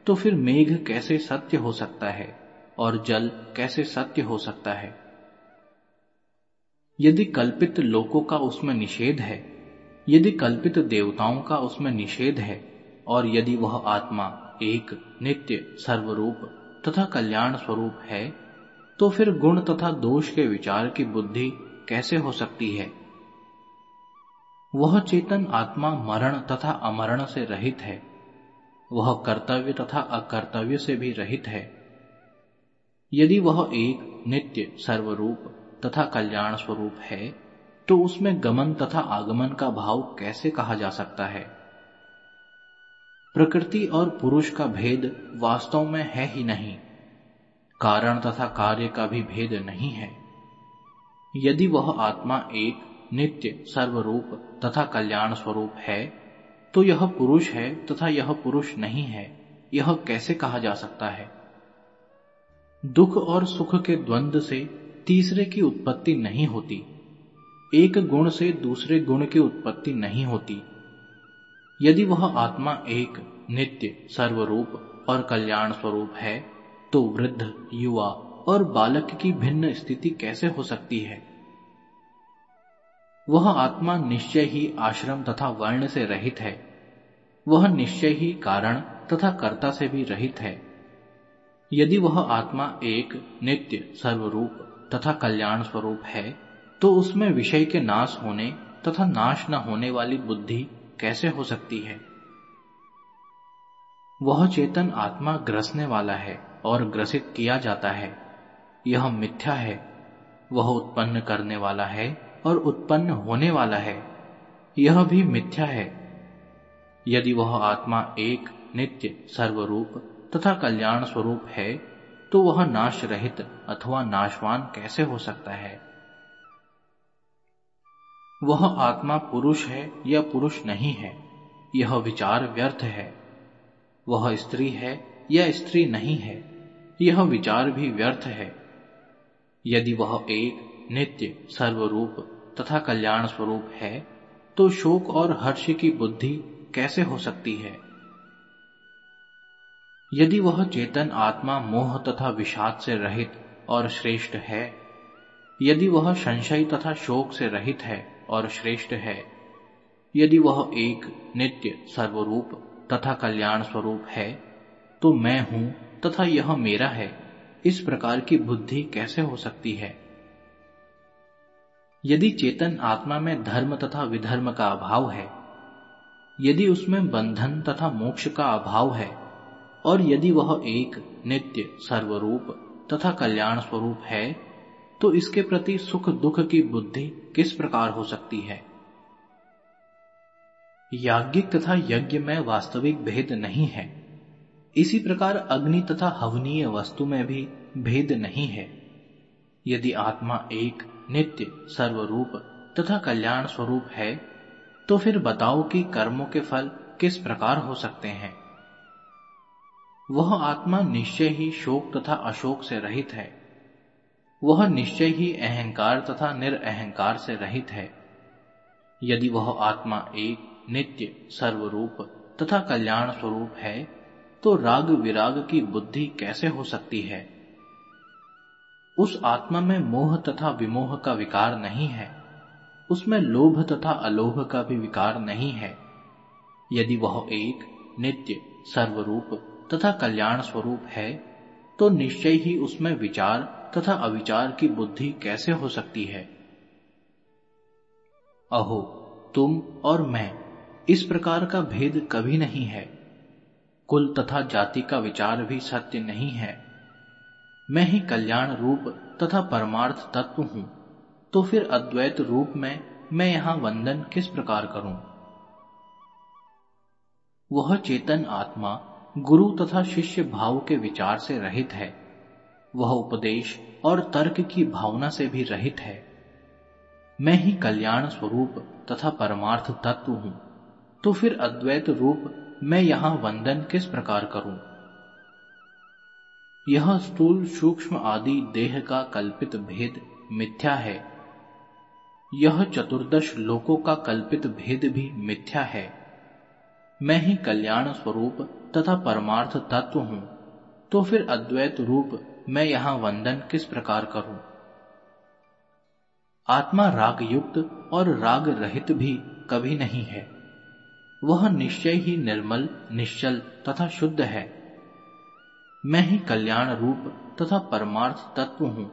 तो फिर मेघ कैसे सत्य हो सकता है? और जल कैसे सत्य हो सकता है? यदि कल्पित लोकों का उसमें निषेध है, यदि कल्पित देवताओं का उसमें निषेध है, और यदि वह आत्मा एक, नित्य, सर्वरूप तथा कल्याण स्वरूप है तो फिर गुण तथा दोष के विचार की बुद्धि कैसे हो सकती है? वह चेतन आत्मा मरण तथा अमरण से रहित है, वह कर्तव्य तथा अकर्तव्य से भी रहित है यदि वह एक नित्य सर्वरूप तथा कल्याण स्वरूप है तो उसमें गमन तथा आगमन का भाव कैसे कहा जा सकता है? प्रकृति और पुरुष का भेद वास्तव में है ही नहीं। कारण तथा कार्य का भी भेद नहीं है। यदि वह आत्मा एक नित्य सर्वरूप तथा कल्याण स्वरूप है तो यह पुरुष है तथा यह पुरुष नहीं है। यह कैसे कहा जा सकता है? दुख और सुख के द्वंद्व से तीसरे की उत्पत्ति नहीं होती। एक गुण से दूसरे गुण की उत्पत्ति नहीं होती। यदि वह आत्मा एक, नित्य, सर्वरूप और कल्याण स्वरूप है तो वृद्ध, युवा और बालक की भिन्न स्थिति कैसे हो सकती है? वह आत्मा निश्चय ही आश्रम तथा वर्ण से रहित है। वह निश्चय ही कारण तथा कर्ता से भी रहित है। यदि वह आत्मा एक, नित्य, सर्वरूप तथा कल्याण स्वरूप है तो उसमें विषय के नाश होने तथा नाश न होने वाली बुद्धि कैसे हो सकती है? वह चेतन आत्मा ग्रसने वाला है और ग्रसित किया जाता है। यह मिथ्या है। वह उत्पन्न करने वाला है और उत्पन्न होने वाला है। यह भी मिथ्या है। यदि वह आत्मा एक, नित्य, सर्वरूप तथा कल्याण स्वरूप है तो वह नाश रहित अथवा नाशवान कैसे हो सकता है? वह आत्मा पुरुष है या पुरुष नहीं है, यह विचार व्यर्थ है। वह स्त्री है या स्त्री नहीं है, यह विचार भी व्यर्थ है। यदि वह एक नित्य, सर्वरूप तथा कल्याण स्वरूप है तो शोक और हर्ष की बुद्धि कैसे हो सकती है? यदि वह चेतन आत्मा मोह तथा विषाद से रहित और श्रेष्ठ है, यदि वह संशय तथा शोक से रहित है और श्रेष्ठ है, यदि वह एक नित्य सर्वरूप तथा कल्याण स्वरूप है तो मैं हूँ तथा यह मेरा है। इस प्रकार की बुद्धि कैसे हो सकती है? यदि चेतन आत्मा में धर्म तथा विधर्म का अभाव है, यदि उसमें बंधन तथा मोक्ष का अभाव है और यदि वह एक नित्य, सर्वरूप तथा कल्याण स्वरूप है तो इसके प्रति सुख दुख की बुद्धि किस प्रकार हो सकती है? याज्ञिक तथा यज्ञ में वास्तविक भेद नहीं है। इसी प्रकार अग्नि तथा हवनीय वस्तु में भी भेद नहीं है। यदि आत्मा एक नित्य, सर्वरूप तथा कल्याण स्वरूप है तो फिर बताओ कि कर्मों के फल किस प्रकार हो सकते हैं। वह आत्मा निश्चय ही शोक तथा अशोक से रहित है। वह निश्चय ही अहंकार तथा निरअहकार से रहित है। यदि वह आत्मा एक, नित्य, सर्वरूप तथा कल्याण स्वरूप है तो राग विराग की बुद्धि कैसे हो सकती है? उस आत्मा में मोह तथा विमोह का विकार नहीं है। उसमें लोभ तथा अलोभ का भी विकार नहीं है। यदि वह एक, नित्य, सर्वरूप तथा कल्याण स्वरूप है तो निश्चय ही उसमें विचार तथा अविचार की बुद्धि कैसे हो सकती है? अहो, तुम और मैं इस प्रकार का भेद कभी नहीं है। कुल तथा जाति का विचार भी सत्य नहीं है। मैं ही कल्याण रूप तथा परमार्थ तत्व हूँ तो फिर अद्वैत रूप में मैं यहाँ वंदन किस प्रकार करूँ? वह चेतन आत्मा गुरु तथा शिष्य भाव के विचार से रहित है। वह उपदेश और तर्क की भावना से भी रहित है। मैं ही कल्याण स्वरूप तथा परमार्थ तत्व हूँ। तो फिर अद्वैत रूप मैं यहाँ वंदन किस प्रकार करूँ? यह स्थूल सूक्ष्म आदि देह का कल्पित भेद मिथ्या है। यह चतुर्दश लोकों का कल्पित भेद भी मिथ्या है। मैं ही कल्याण स्वरूप तथा परमार्थ तत्व हूँ। तो फिर अद्वैत रूप मैं यहाँ वंदन किस प्रकार करूँ? आत्मा राग युक्त और राग रहित भी कभी नहीं है। वह निश्चय ही निर्मल, निश्चल तथा शुद्ध है। मैं ही कल्याण रूप तथा परमार्थ तत्व हूँ।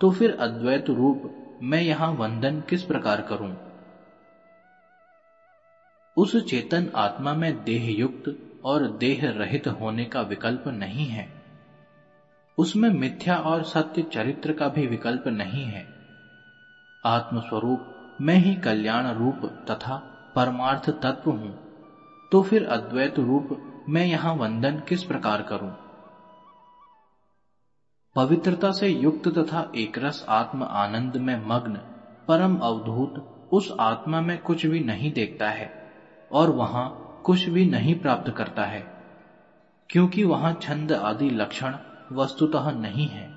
तो फिर अद्वैत रूप मैं यहाँ वंदन किस प्रकार करूँ? उस चेतन आत्मा में देह युक्त और देह रहित होने का विकल्प नहीं है। उसमें मिथ्या और सत्य चरित्र का भी विकल्प नहीं है। आत्मस्वरूप मैं ही कल्याण रूप तथा परमार्थ तत्व हूँ। तो फिर अद्वैत रूप मैं यहाँ वंदन किस प्रकार करूँ? पवित्रता से युक्त तथा एकरस आत्म आनंद में मग्न, परम अवधूत उस आत्मा में कुछ भी नहीं देखता है। और वहाँ कुछ भी नहीं प्राप्त करता है, क्योंकि वहाँ छंद आदि लक्षण वस्तुतः नहीं है।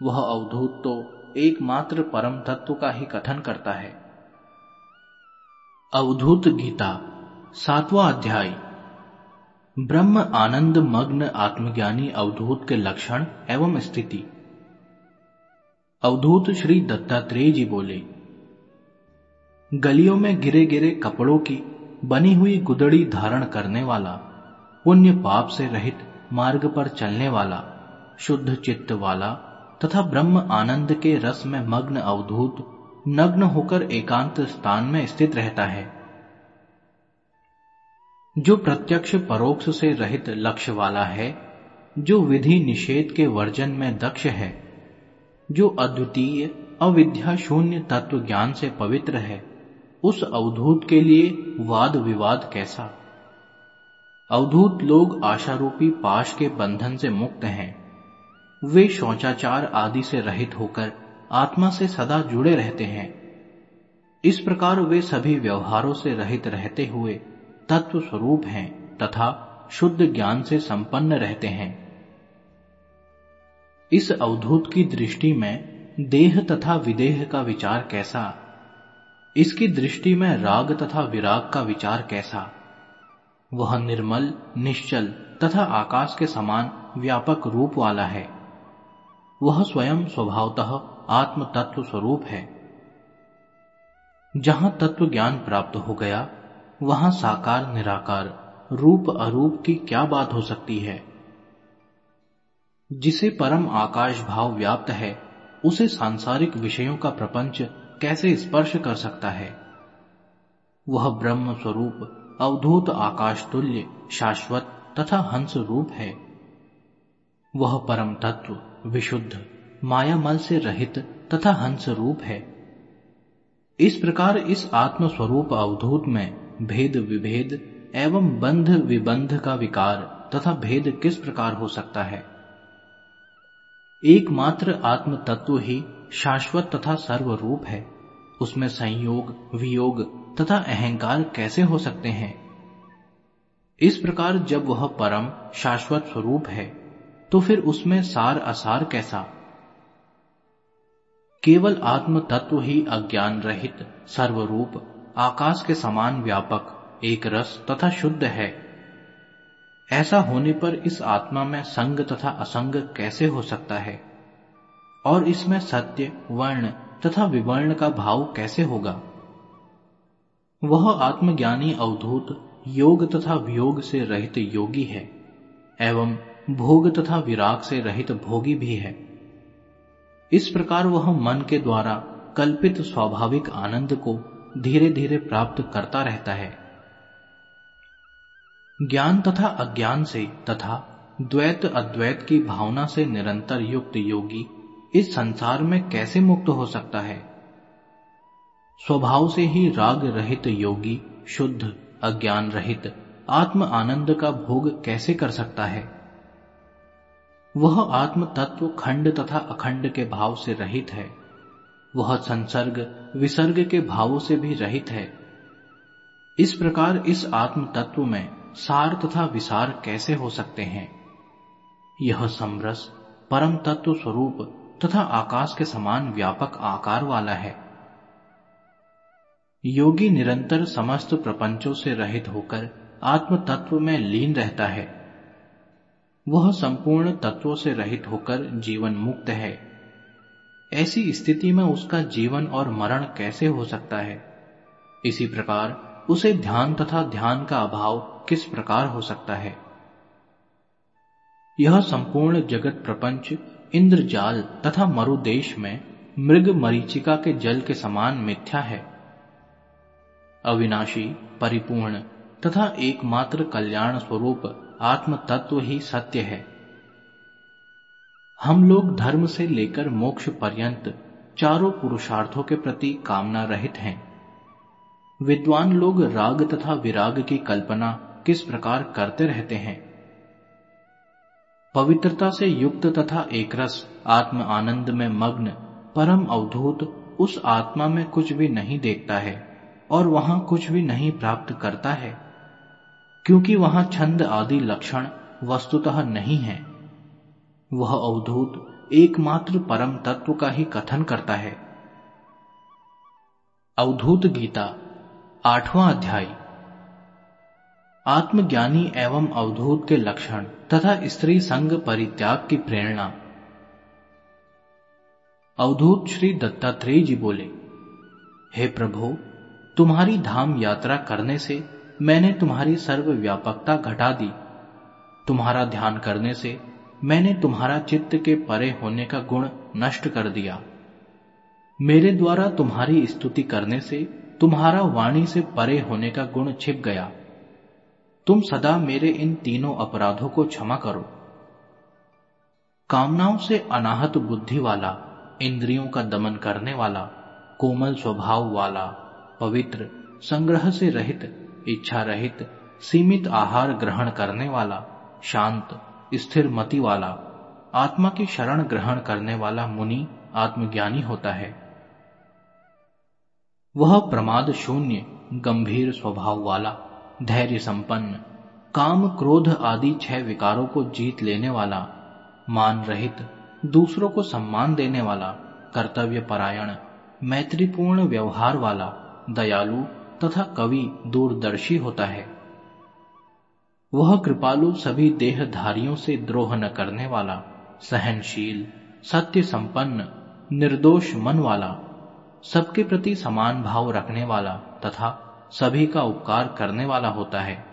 वह अवधूत तो एकमात्र परम तत्व का ही कथन करता है। अवधूत गीता, सातवां अध्याय। ब्रह्म आनंद मग्न आत्मज्ञानी अवधूत के लक्षण एवं स्थिति। अवधूत श्री दत्तात्रेय जी बोले, गलियों में गिरे गिरे कपड़ों की बनी हुई गुदड़ी धारण करने वाला, पुण्य पाप से रहित मार्ग पर चलने वाला, शुद्ध चित्त वाला तथा ब्रह्म आनंद के रस में मग्न अवधूत, नग्न होकर एकांत स्थान में स्थित रहता है। जो प्रत्यक्ष परोक्ष से रहित लक्ष्य वाला है, जो विधि निषेध के वर्जन में दक्ष है, जो अद्वितीय अविद्या शून्य तत्व ज्ञान से पवित्र है उस अवधूत के लिए वाद विवाद कैसा? अवधूत लोग आशारूपी पाश के बंधन से मुक्त हैं। वे शौचाचार आदि से रहित होकर आत्मा से सदा जुड़े रहते हैं। इस प्रकार वे सभी व्यवहारों से रहित रहते हुए तत्व स्वरूप हैं तथा शुद्ध ज्ञान से संपन्न रहते हैं। इस अवधूत की दृष्टि में देह तथा विदेह का विचार कैसा? इसकी दृष्टि में राग तथा विराग का विचार कैसा? वह निर्मल, निश्चल तथा आकाश के समान व्यापक रूप वाला है। वह स्वयं स्वभावतः आत्म तत्व स्वरूप है। जहाँ तत्व ज्ञान प्राप्त हो गया, वहाँ साकार, निराकार, रूप अरूप की क्या बात हो सकती है? जिसे परम आकाश भाव व्याप्त है, उसे सांसारिक विषयों का प्रपंच कैसे स्पर्श कर सकता है? वह ब्रह्म स्वरूप, अवधूत आकाश तुल्य, शाश्वत तथा हंस रूप है। वह परम तत्व, विशुद्ध मायामल से रहित तथा हंस रूप है। इस प्रकार इस आत्म स्वरूप अवधूत में भेद विभेद एवं बंध विबंध का विकार तथा भेद किस प्रकार हो सकता है? एकमात्र आत्म तत्व ही शाश्वत तथा सर्वरूप है। उसमें संयोग, वियोग तथा अहंकार कैसे हो सकते हैं? इस प्रकार जब वह परम, शाश्वत स्वरूप है तो फिर उसमें सार असार कैसा? केवल आत्म तत्व ही अज्ञान रहित, सर्वरूप, आकाश के समान व्यापक, एक रस तथा शुद्ध है। ऐसा होने पर इस आत्मा में संग तथा असंग कैसे हो सकता है? और इसमें सत्य, वर्ण तथा विवर्ण का भाव कैसे होगा? वह आत्मज्ञानी अवधूत योग तथा वियोग से रहित योगी है, एवं भोग तथा विराग से रहित भोगी भी है। इस प्रकार वह मन के द्वारा कल्पित स्वाभाविक आनंद को धीरे धीरे प्राप्त करता रहता है। ज्ञान तथा अज्ञान से तथा द्वैत अद्वैत की भावना से निरंतर युक्त योगी इस संसार में कैसे मुक्त हो सकता है? स्वभाव से ही राग रहित योगी, शुद्ध, अज्ञान रहित, आत्म आनंद का भोग कैसे कर सकता है? वह आत्म तत्व खंड तथा अखंड के भाव से रहित है। वह संसर्ग, विसर्ग के भावों से भी रहित है। इस प्रकार इस आत्म तत्व में सार तथा विसार कैसे हो सकते हैं? यह समरस, परम तत्व स्वरूप तथा आकाश के समान व्यापक आकार वाला है। योगी निरंतर समस्त प्रपंचों से रहित होकर आत्म तत्व में लीन रहता है। वह संपूर्ण तत्वों से रहित होकर जीवन मुक्त है। ऐसी स्थिति में उसका जीवन और मरण कैसे हो सकता है? इसी प्रकार उसे ध्यान तथा ध्यान का अभाव किस प्रकार हो सकता है? यह संपूर्ण जगत प्रपंच इंद्रजाल तथा मरुदेश में मृग मरीचिका के जल के समान मिथ्या है। अविनाशी, परिपूर्ण तथा एकमात्र कल्याण स्वरूप आत्म तत्व ही सत्य है। हम लोग धर्म से लेकर मोक्ष पर्यंत चारों पुरुषार्थों के प्रति कामना रहित हैं। विद्वान लोग राग तथा विराग की कल्पना किस प्रकार करते रहते हैं? पवित्रता से युक्त तथा एकरस आत्म आनंद में मग्न, परम अवधूत, उस आत्मा में कुछ भी नहीं देखता है, और वहाँ कुछ भी नहीं प्राप्त करता है। क्योंकि वहाँ छंद आदि लक्षण वस्तुतः नहीं है। वह अवधूत एकमात्र परम तत्व का ही कथन करता है। अवधूत गीता, आठवां अध्याय। आत्मज्ञानी एवं अवधूत के लक्षण। तथा स्त्री संग परित्याग की प्रेरणा। अवधूत श्री दत्तात्रेय जी बोले, हे प्रभु, तुम्हारी धाम यात्रा करने से मैंने तुम्हारी सर्व व्यापकता घटा दी। तुम्हारा ध्यान करने से मैंने तुम्हारा चित्त के परे होने का गुण नष्ट कर दिया। मेरे द्वारा तुम्हारी स्तुति करने से तुम्हारा वाणी से परे होने का गुण छिप गया। तुम सदा मेरे इन तीनों अपराधों को क्षमा करो। कामनाओं से अनाहत बुद्धि वाला, इंद्रियों का दमन करने वाला, कोमल स्वभाव वाला, पवित्र, संग्रह से रहित, इच्छा रहित, सीमित आहार ग्रहण करने वाला, शांत, स्थिर मति वाला, आत्मा की शरण ग्रहण करने वाला मुनि, आत्मज्ञानी होता है। वह प्रमाद शून्य, गंभीर स्वभाव वाला। धैर्य संपन्न, काम क्रोध आदि छह विकारों को जीत लेने वाला, मान रहित, दूसरों को सम्मान देने वाला, कर्तव्य परायण, मैत्रीपूर्ण व्यवहार वाला, दयालु तथा कवि दूरदर्शी होता है। वह कृपालु सभी देहधारियों से द्रोह न करने वाला, सहनशील, सत्य संपन्न, निर्दोष मन वाला, सबके प्रति समान भाव रखने वाला तथा सभी का उपकार करने वाला होता है।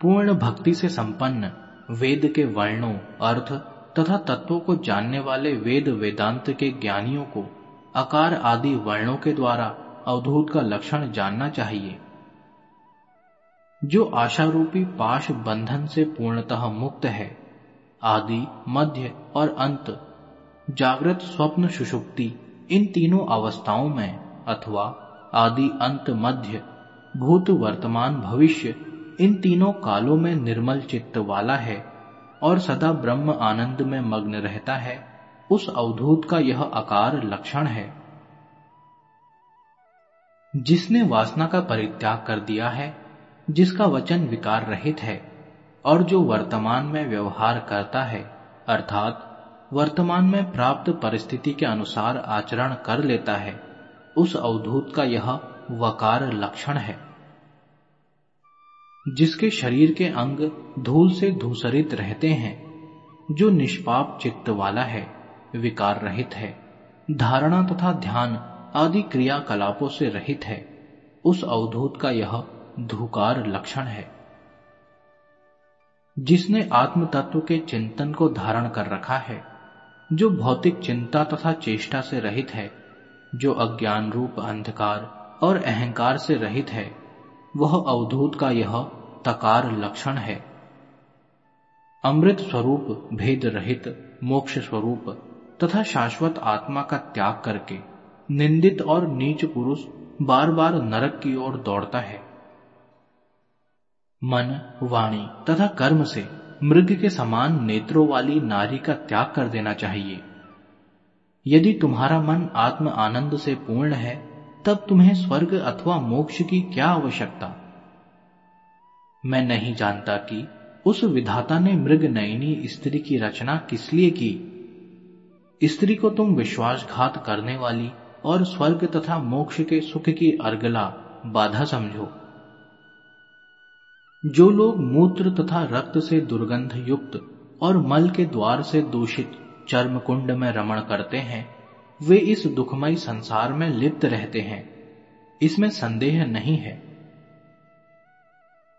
पूर्ण भक्ति से संपन्न वेद के वर्णों, अर्थ तथा तत्वों को जानने वाले वेद वेदांत के ज्ञानियों को आकार आदि वर्णों के द्वारा अवधूत का लक्षण जानना चाहिए। जो आशारूपी पाश बंधन से पूर्णतः मुक्त है, आदि, मध्य और अंत, जागृत स्वप्न सुषुप्ति, इन तीनों अवस्थाओं में अथवा आदि अंत मध्य, भूत वर्तमान भविष्य, इन तीनों कालों में निर्मल चित्त वाला है और सदा ब्रह्म आनंद में मग्न रहता है। उस अवधूत का यह आकार लक्षण है। जिसने वासना का परित्याग कर दिया है, जिसका वचन विकार रहित है, और जो वर्तमान में व्यवहार करता है, अर्थात वर्तमान में प्राप्त परिस्थिति के अनुसार आचरण कर लेता है उस अवधूत का यह वकार लक्षण है, जिसके शरीर के अंग धूल से धूसरित रहते हैं, जो निष्पाप चित्त वाला है, विकार रहित है, धारणा तथा ध्यान आदि क्रियाकलापों से रहित है, उस अवधूत का यह धुकार लक्षण है, जिसने आत्म तत्व के चिंतन को धारण कर रखा है, जो भौतिक चिंता तथा चेष्टा से रहित है जो अज्ञान रूप अंधकार और अहंकार से रहित है, वह अवधूत का यह तकार लक्षण है। अमृत स्वरूप, भेद रहित, मोक्ष स्वरूप तथा शाश्वत आत्मा का त्याग करके निंदित और नीच पुरुष बार बार नरक की ओर दौड़ता है। मन, वाणी तथा कर्म से मृग के समान नेत्रों वाली नारी का त्याग कर देना चाहिए। यदि तुम्हारा मन आत्म आनंद से पूर्ण है, तब तुम्हें स्वर्ग अथवा मोक्ष की क्या आवश्यकता? मैं नहीं जानता कि उस विधाता ने मृग नयनी स्त्री की रचना किस लिए की। स्त्री को तुम विश्वासघात करने वाली और स्वर्ग तथा मोक्ष के सुख की अर्गला बाधा समझो। जो लोग मूत्र तथा रक्त से दुर्गंध युक्त और मल के द्वार से दूषित चर्म कुंड में रमण करते हैं, वे इस दुखमय संसार में लिप्त रहते हैं। इसमें संदेह नहीं है।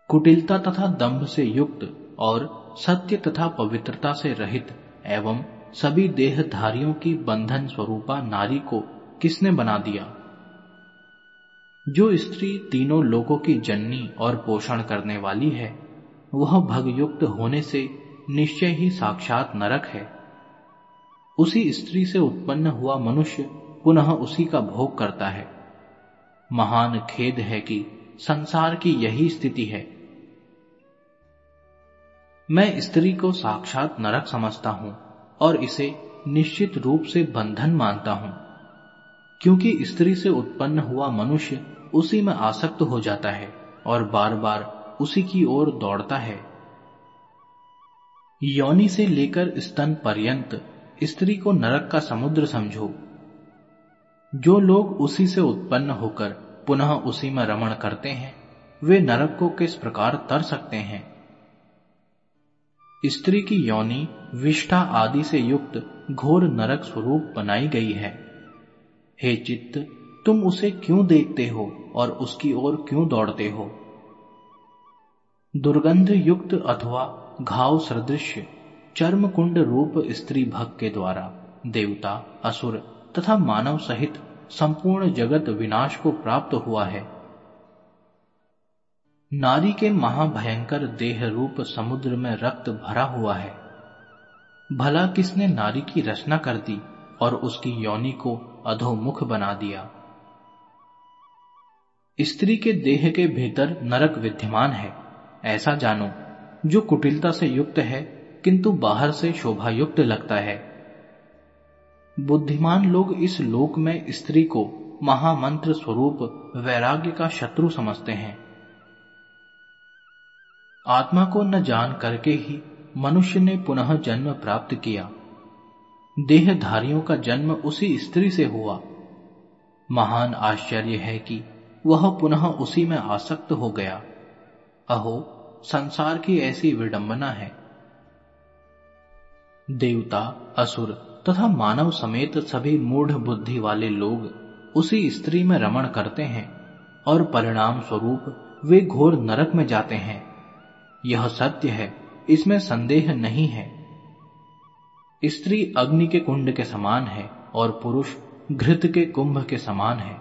कुटिलता तथा दंभ से युक्त और सत्य तथा पवित्रता से रहित एवं सभी देहधारियों की बंधन स्वरूपा नारी को किसने बना दिया? जो स्त्री तीनों लोगों की जननी और पोषण करने वाली है, वह भगयुक्त होने से निश्चय ही साक्षात नरक है। उसी स्त्री से उत्पन्न हुआ मनुष्य पुनः उसी का भोग करता है। महान खेद है कि संसार की यही स्थिति है। मैं स्त्री को साक्षात नरक समझता हूँ और इसे निश्चित रूप से बंधन मानता हूँ। क्योंकि स्त्री से उत्पन्न हुआ मनुष्य उसी में आसक्त हो जाता है और बार बार उसी की ओर दौड़ता है। योनि से लेकर स्तन पर्यंत स्त्री को नरक का समुद्र समझो। जो लोग उसी से उत्पन्न होकर पुनः उसी में रमण करते हैं, वे नरक को किस प्रकार तर सकते हैं? स्त्री की योनि, विष्ठा आदि से युक्त घोर नरक स्वरूप बनाई गई है। हे चित्त, तुम उसे क्यों देखते हो और उसकी ओर क्यों दौड़ते हो? दुर्गंध युक्त अथवा घाव सदृश चर्म कुंड रूप स्त्री भग के द्वारा देवता, असुर तथा मानव सहित संपूर्ण जगत विनाश को प्राप्त हुआ है। नारी के महाभयंकर देह रूप समुद्र में रक्त भरा हुआ है। भला किसने नारी की रचना कर दी और उसकी योनि को अधोमुख बना दिया? स्त्री के देह के भीतर नरक विद्यमान है। ऐसा जानो, जो कुटिलता से युक्त है किंतु बाहर से शोभायुक्त लगता है। बुद्धिमान लोग इस लोक में स्त्री को महामंत्र स्वरूप वैराग्य का शत्रु समझते हैं। आत्मा को न जान करके ही मनुष्य ने पुनः जन्म प्राप्त किया। देहधारियों का जन्म उसी स्त्री से हुआ। महान आश्चर्य है कि वह पुनः उसी में आसक्त हो गया। अहो, संसार की ऐसी विडंबना है। देवता, असुर तथा मानव समेत सभी मूढ़ बुद्धि वाले लोग उसी स्त्री में रमण करते हैं और परिणाम स्वरूप वे घोर नरक में जाते हैं। यह सत्य है, इसमें संदेह नहीं है। स्त्री अग्नि के कुंड के समान है और पुरुष घृत के कुंभ के समान है।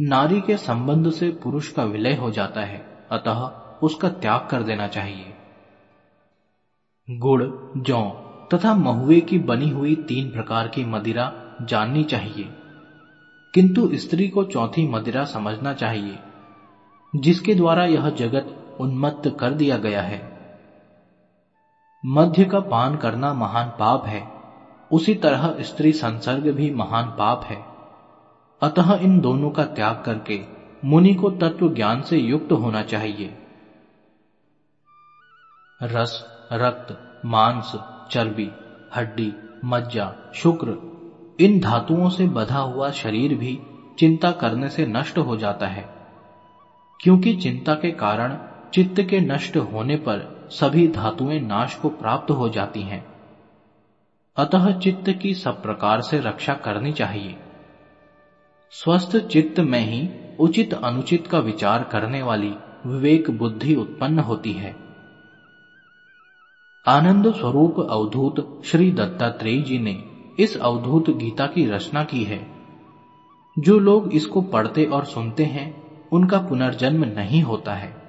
नारी के संबंध से पुरुष का विलय हो जाता है, अतः उसका त्याग कर देना चाहिए। गुड़, जौ तथा महुए की बनी हुई तीन प्रकार की मदिरा जाननी चाहिए। किंतु स्त्री को चौथी मदिरा समझना चाहिए, जिसके द्वारा यह जगत उन्मत्त कर दिया गया है। मध्य का पान करना महान पाप है, उसी तरह स्त्री संसर्ग भी महान पाप है। अतः इन दोनों का त्याग करके मुनि को तत्व ज्ञान से युक्त होना चाहिए। रस रक्त, मांस, चर्बी, हड्डी, मज्जा, शुक्र, इन धातुओं से बधा हुआ शरीर भी चिंता करने से नष्ट हो जाता है। क्योंकि चिंता के कारण चित्त के नष्ट होने पर सभी धातुएँ नाश को प्राप्त हो जाती हैं। अतः चित्त की सब प्रकार से रक्षा करनी चाहिए। स्वस्थ चित्त में ही उचित अनुचित का विचार करने वाली विवेक बुद्धि उत्पन्न होती है। आनंद स्वरूप अवधूत श्री दत्तात्रेय जी ने इस अवधूत गीता की रचना की है। जो लोग इसको पढ़ते और सुनते हैं, उनका पुनर्जन्म नहीं होता है।